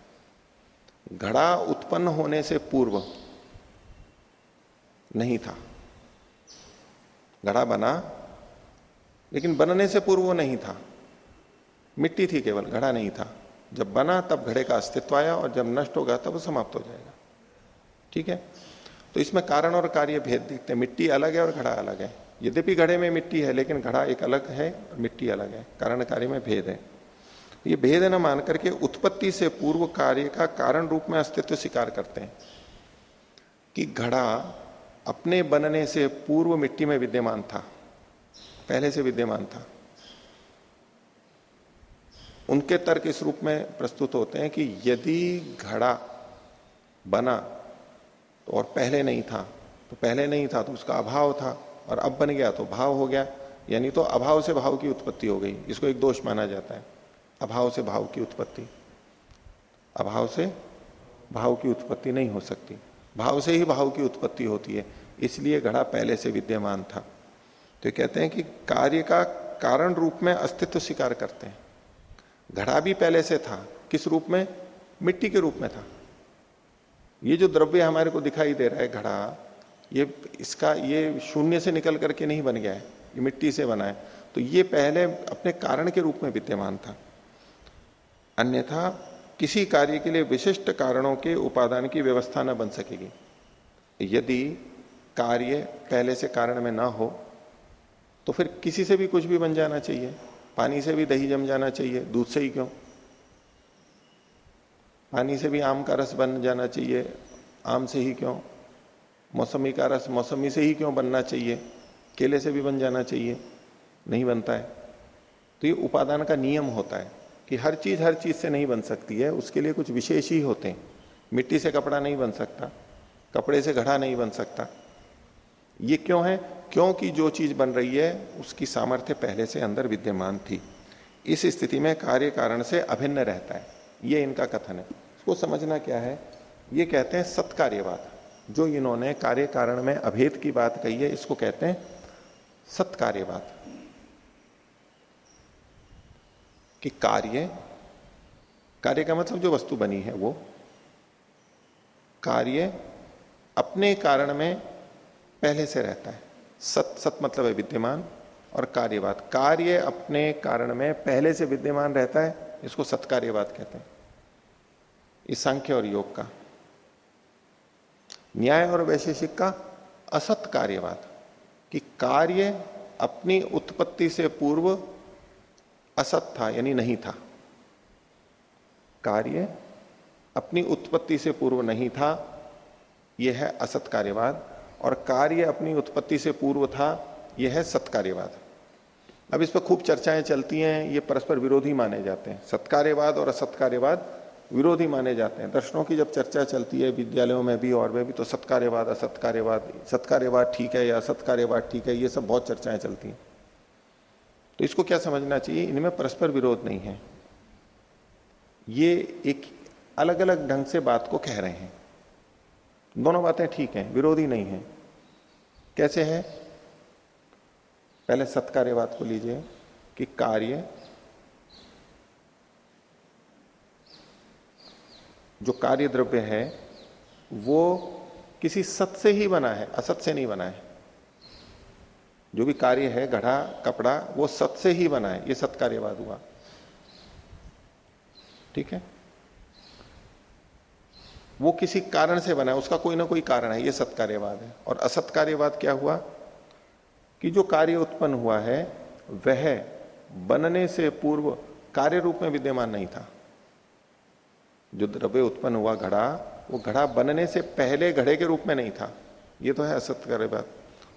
घड़ा उत्पन्न होने से पूर्व नहीं था। घड़ा बना, लेकिन बनने से पूर्व वो नहीं था। मिट्टी थी केवल घड़ा नहीं था। जब बना, तब घड़े का अस्तित्व आया और जब नष्ट होगा, तब वो समाप्त हो जाएगा। ठीक है? तो इसमें कारण और कार्य भेद दिखते हैं। मिट्टी अलग है और घड़ा अलग है। यद्यपि घड़े में मिट्टी है, लेकिन घड़ा एक अलग है मिट्टी अलग है। कारण कार्य में भेद है। ये भेद न मान करके उत्पत्ति से पूर्व कार्य का कारण रूप में अस्तित्व स्वीकार करते हैं कि घड़ा अपने बनने से पूर्व मिट्टी में विद्यमान था, पहले से विद्यमान था। उनके तर्क इस रूप में प्रस्तुत होते हैं कि यदि घड़ा बना और पहले नहीं था तो पहले नहीं था तो उसका अभाव था। और अब बन गया तो भाव हो गया। यानी तो अभाव से भाव की उत्पत्ति हो गई। इसको एक दोष माना जाता है। अभाव से भाव की उत्पत्ति। अभाव से भाव की उत्पत्ति नहीं हो सकती। भाव से ही भाव की उत्पत्ति होती है। इसलिए घड़ा पहले से विद्यमान था। तो कहते हैं कि कार्य का कारण रूप में अस्तित्व स्वीकार करते हैं। घड़ा भी पहले से था। किस रूप में? मिट्टी के रूप में था। ये जो द्रव्य हमारे को दिखाई दे रहा है, घड़ा ये, इसका ये शून्य से निकल करके नहीं बन गया है, ये मिट्टी से बना है। तो ये पहले अपने कारण के रूप में विद्यमान था। अन्यथा किसी कार्य के लिए विशिष्ट कारणों के उपादान की व्यवस्था न बन सकेगी। यदि कार्य पहले से कारण में ना हो तो फिर किसी से भी कुछ भी बन जाना चाहिए। पानी से भी दही जम जाना चाहिए, दूध से ही क्यों? पानी से भी आम का रस बन जाना चाहिए, आम से ही क्यों? मौसमी का रस, मौसमी से ही क्यों बनना चाहिए? केले से भी बन जाना चाहिए। नहीं बनता है। तो ये उपादान का नियम होता है कि हर चीज़ हर चीज़ से नहीं बन सकती है, उसके लिए कुछ विशेष ही होते हैं। मिट्टी से कपड़ा नहीं बन सकता, कपड़े से घड़ा नहीं बन सकता। ये क्यों है? क्योंकि जो चीज़ बन रही है, उसकी सामर्थ्य पहले से अंदर विद्यमान थी। इस स्थिति में कार्य कारण से अभिन्न रहता है। ये इनका कथन है। इसको समझना क्या है? ये कहते हैं सत्कार्यवाद। जो इन्होंने कार्य कारण में अभेद की बात कही है, इसको कहते हैं सत्कार्यवाद। कि कार्य कार्य का मतलब जो वस्तु बनी है वो, कार्य अपने कारण में पहले से रहता है। सत सत मतलब है विद्यमान और कार्यवाद। कार्य अपने कारण में पहले से विद्यमान रहता है, इसको सत्कार्यवाद कहते हैं। इस सांख्य और योग का। न्याय और वैशेषिक का असत कार्यवाद, कि कार्य अपनी उत्पत्ति से पूर्व असत था, यानी नहीं था। कार्य अपनी उत्पत्ति से पूर्व नहीं था, यह है असत कार्यवाद, और कार्य अपनी उत्पत्ति से पूर्व था, यह है सत्कार्यवाद अब इस पर खूब चर्चाएँ चलती हैं, ये परस्पर विरोधी माने जाते हैं। सत्कार्यवाद और असत्कार्यवाद विरोधी माने जाते हैं। दर्शनों की जब चर्चा चलती है, विद्यालयों में भी और में भी तो सत्कार्यवाद, असत्कार्यवाद, सत्कार्यवाद ठीक है या असत्कार्यवाद ठीक है, ये सब बहुत चर्चाएँ चलती हैं। तो इसको क्या समझना चाहिए? इनमें परस्पर विरोध नहीं है। ये एक अलग अलग ढंग से बात को कह रहे हैं। दोनों बातें ठीक हैं, विरोधी नहीं है। कैसे है? पहले सत्कार्यवाद को लीजिए कि कार्य जो कार्य द्रव्य है, वो किसी सत से ही बना है, असत से नहीं बना है। जो भी कार्य है, घड़ा, कपड़ा, वो सत से ही बना है, ये सत्कार्यवाद हुआ। ठीक है? वो किसी कारण से बना है, उसका कोई ना कोई कारण है, ये सत्कार्यवाद है। और असत कार्यवाद क्या हुआ? कि जो कार्य उत्पन्न हुआ है, वह बनने से पूर्व कार्य रूप में विद्यमान नहीं था। जो द्रव्य उत्पन्न हुआ घड़ा, वो घड़ा बनने से पहले घड़े के रूप में नहीं था। ये तो है असत्कार्यवाद।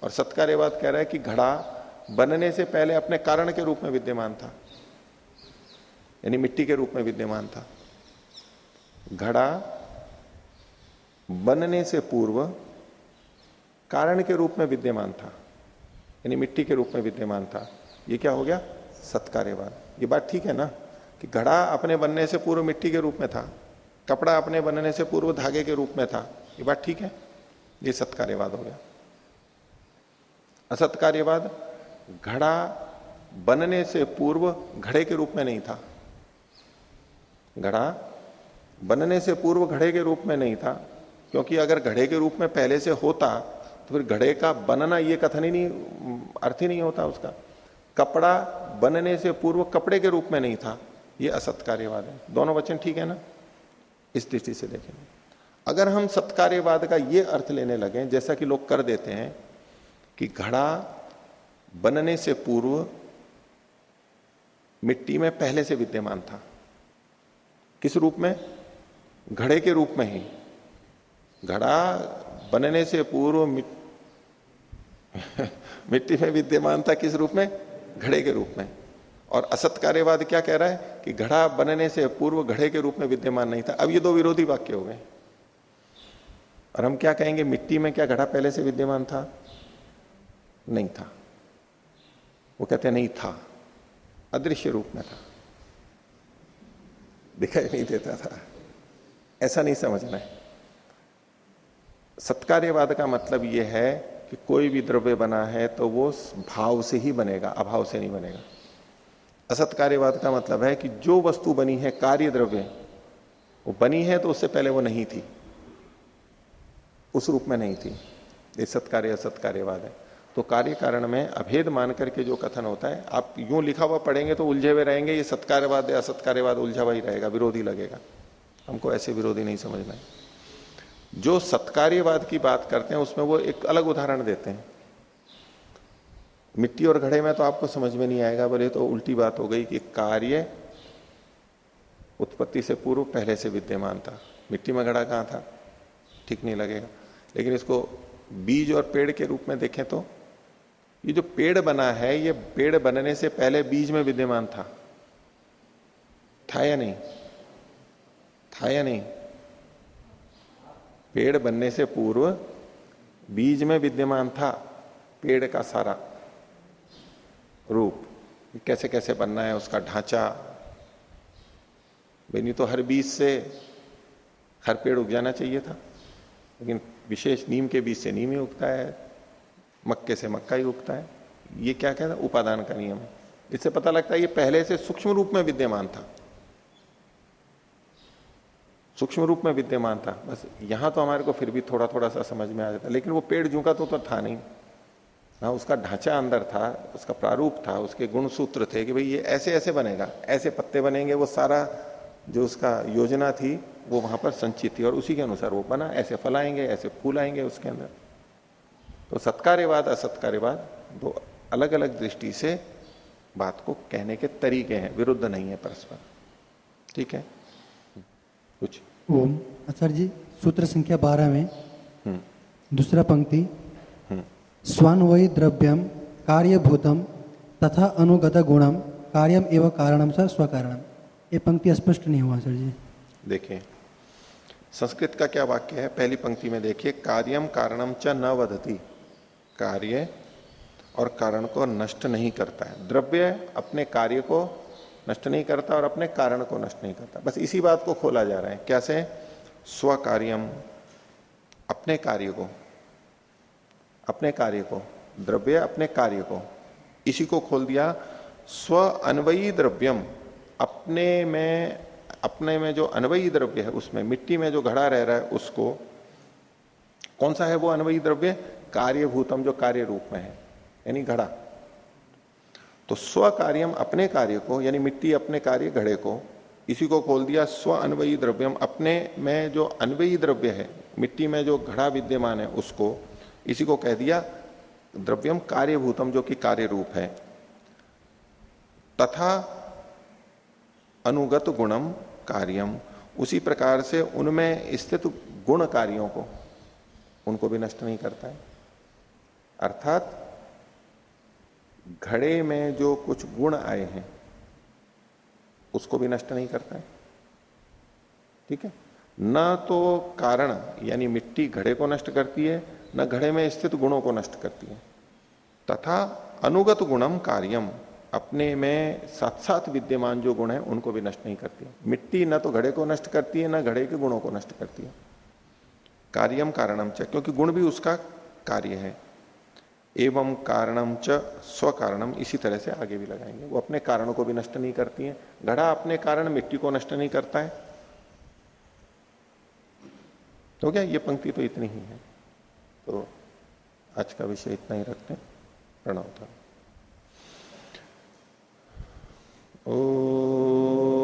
और सत्कार्यवाद कह रहा है कि घड़ा बनने से पहले अपने कारण के रूप में विद्यमान था। यानी मिट्टी के रूप में विद्यमान था। घड़ा बनने से पूर्व कारण के रूप में विद्यमान था। यानी मिट्टी के रूप में विद्यमान था। ये क्या हो गया? सत्कार्यवाद। ये बात ठीक है ना? कि घड़ा अपने बनने से पूर्व मिट्टी के रूप में था। कपड़ा अपने बनने से पूर्व धागे के रूप में था। ये बात ठीक है? ये सत्कार्यवाद हो गया। असत्कार्यवाद घड़ा बनने से पूर्व घड़े के रूप में नहीं था। घड़ा बनने से पूर्व घड़े के रूप में नहीं था, क्योंकि अगर घड़े के रूप में पहले से होता तो फिर घड़े का बनना ये कथन ही नहीं, अर्थ ही नहीं होता उसका। कपड़ा बनने से पूर्व कपड़े के रूप में नहीं था। ये असत्कार्यवाद है। दोनों वचन ठीक है ना? इस दृष्टि से देखेंगे अगर हम सत्कार्यवाद का ये अर्थ लेने लगे, जैसा कि लोग कर देते हैं, कि घड़ा बनने से पूर्व मिट्टी में पहले से विद्यमान था। किस रूप में? घड़े के रूप में ही। घड़ा बनने से पूर्व [LAUGHS] मिट्टी में विद्यमान था किस रूप में? घड़े के रूप में। और असत कार्यवाद क्या कह रहा है? कि घड़ा बनने से पूर्व घड़े के रूप में विद्यमान नहीं था। अब ये दो विरोधी वाक्य हो गए। और हम क्या कहेंगे? मिट्टी में क्या घड़ा पहले से विद्यमान था? नहीं था। वो कहते नहीं था। अदृश्य रूप में था। दिखाई नहीं देता था। ऐसा नहीं समझना है। सत्कार्यवाद का मतलब यह है कि कोई भी द्रव्य बना है तो वो भाव से ही बनेगा, अभाव से नहीं बनेगा। असत्कार्यवाद का मतलब है कि जो वस्तु बनी है, कार्य द्रव्य, वो बनी है तो उससे पहले वो नहीं थी। उस रूप में नहीं थी। ये सत्कार्य असत्कार्यवाद है। तो कार्य कारण में अभेद मान करके जो कथन होता है, आप यूँ लिखा हुआ पढ़ेंगे तो उलझे हुए रहेंगे, ये सत्कार्यवाद या असत्कार्यवाद उलझा हुआ ही रहेगा, विरोधी लगेगा। हमको ऐसे विरोधी नहीं समझना है। जो सत्कार्यवाद की बात करते हैं, उसमें वो एक अलग उदाहरण देते हैं। मिट्टी और घड़े में तो आपको समझ में नहीं आएगा बोले तो उल्टी बात हो गई कि कार्य उत्पत्ति से पूर्व पहले से विद्यमान था। मिट्टी में घड़ा कहाँ था? ठीक नहीं लगेगा। लेकिन इसको बीज और पेड़ के रूप में देखें तो ये जो पेड़ बना है, ये पेड़ बनने से पहले बीज में विद्यमान था। था या नहीं? था या नहीं? पेड़ बनने से पूर्व बीज में विद्यमान था, पेड़ का सारा। रूप। कैसे कैसे बनना है उसका ढांचा। नहीं तो हर बीज से हर पेड़ उग जाना चाहिए था लेकिन विशेष नीम के बीज से नीम ही उगता है मक्के से मक्का ही उगता है। ये क्या कहता है उपादान का नियम है। इससे पता लगता है ये पहले से सूक्ष्म रूप में विद्यमान था। सूक्ष्म रूप में विद्यमान था। बस यहाँ तो हमारे को फिर भी थोड़ा थोड़ा सा समझ में आ जाता लेकिन वो पेड़ झुका तो, तो था नहीं। हाँ उसका ढांचा अंदर था उसका प्रारूप था उसके गुण सूत्र थे कि भाई ये ऐसे ऐसे बनेगा ऐसे पत्ते बनेंगे वो सारा जो उसका योजना थी वो वहाँ पर संचित थी और उसी के अनुसार वो बना ऐसे फल आएँगे ऐसे फूल आएँगे उसके अंदर तो सत्कार्यवाद असत्कार्यवाद दो अलग अलग दृष्टि से बात को कहने के तरीके हैं विरुद्ध नहीं है परस्पर ठीक है कुछ ओम आचार्य जी सूत्र संख्या बारह में हम्म। दूसरा पंक्ति। स्वान्वयी द्रव्यम कार्यभूतम तथा अनुगत गुणम कार्यम एवं कारणम स स्वकारणम। ये पंक्ति स्पष्ट नहीं हुआ, सर जी। देखिए, संस्कृत का क्या वाक्य है? पहली पंक्ति में देखिए कार्यम कारणम च न वधती कार्य और कारण को नष्ट नहीं करता है। द्रव्य अपने कार्य को नष्ट नहीं करता और अपने कारण को नष्ट नहीं करता। बस इसी बात को खोला जा रहा है। कैसे? स्व कार्यम अपने कार्य को। अपने कार्य को, द्रव्य अपने कार्य को, इसी को खोल दिया। स्व अन्वयी द्रव्यम, अपने में अपने में जो अन्वयी द्रव्य है, उसमें, मिट्टी में जो घड़ा रह रहा है, उसको, कौन सा है वो अन्वयी द्रव्य? कार्यभूतम, जो कार्य रूप में है, यानी घड़ा। तो स्व कार्यम अपने कार्य को, यानी मिट्टी अपने कार्य, घड़े को, इसी को खोल दिया, स्व अन्वयी द्रव्यम, अपने में जो अन्वयी द्रव्य है, मिट्टी में जो घड़ा विद्यमान है, उसको इसी को कह दिया, द्रव्यम कार्यभूतम, जो कि कार्य रूप है। तथा अनुगत गुणम कार्यम, उसी प्रकार से उनमें स्थित गुण कार्यों को, उनको भी नष्ट नहीं करता है। अर्थात, घड़े में जो कुछ गुण आए हैं, उसको भी नष्ट नहीं करता है। ठीक है? न तो कारण, यानी मिट्टी घड़े को नष्ट करती है न घड़े में स्थित गुणों को नष्ट करती है। तथा अनुगत गुणम कार्यम, अपने में साथ साथ विद्यमान जो गुण है, उनको भी नष्ट नहीं करती। मिट्टी न तो घड़े को नष्ट करती है, न घड़े के गुणों को नष्ट करती है। कार्यम कारणम च, क्योंकि गुण भी उसका कार्य है। एवं कारणम च स्व कारणम इसी तरह से आगे भी लगाएँगे। वो अपने कारणों को भी नष्ट नहीं करती है। घड़ा अपने कारण मिट्टी को नष्ट नहीं करता है। तो क्या ये पंक्ति तो इतनी ही है? तो आज का विषय इतना ही रखते हैं। प्रणव था। ओ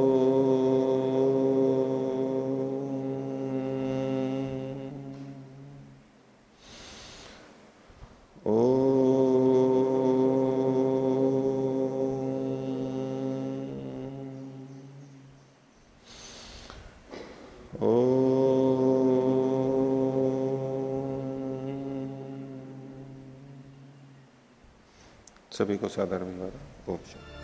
सभी को साधारण ओम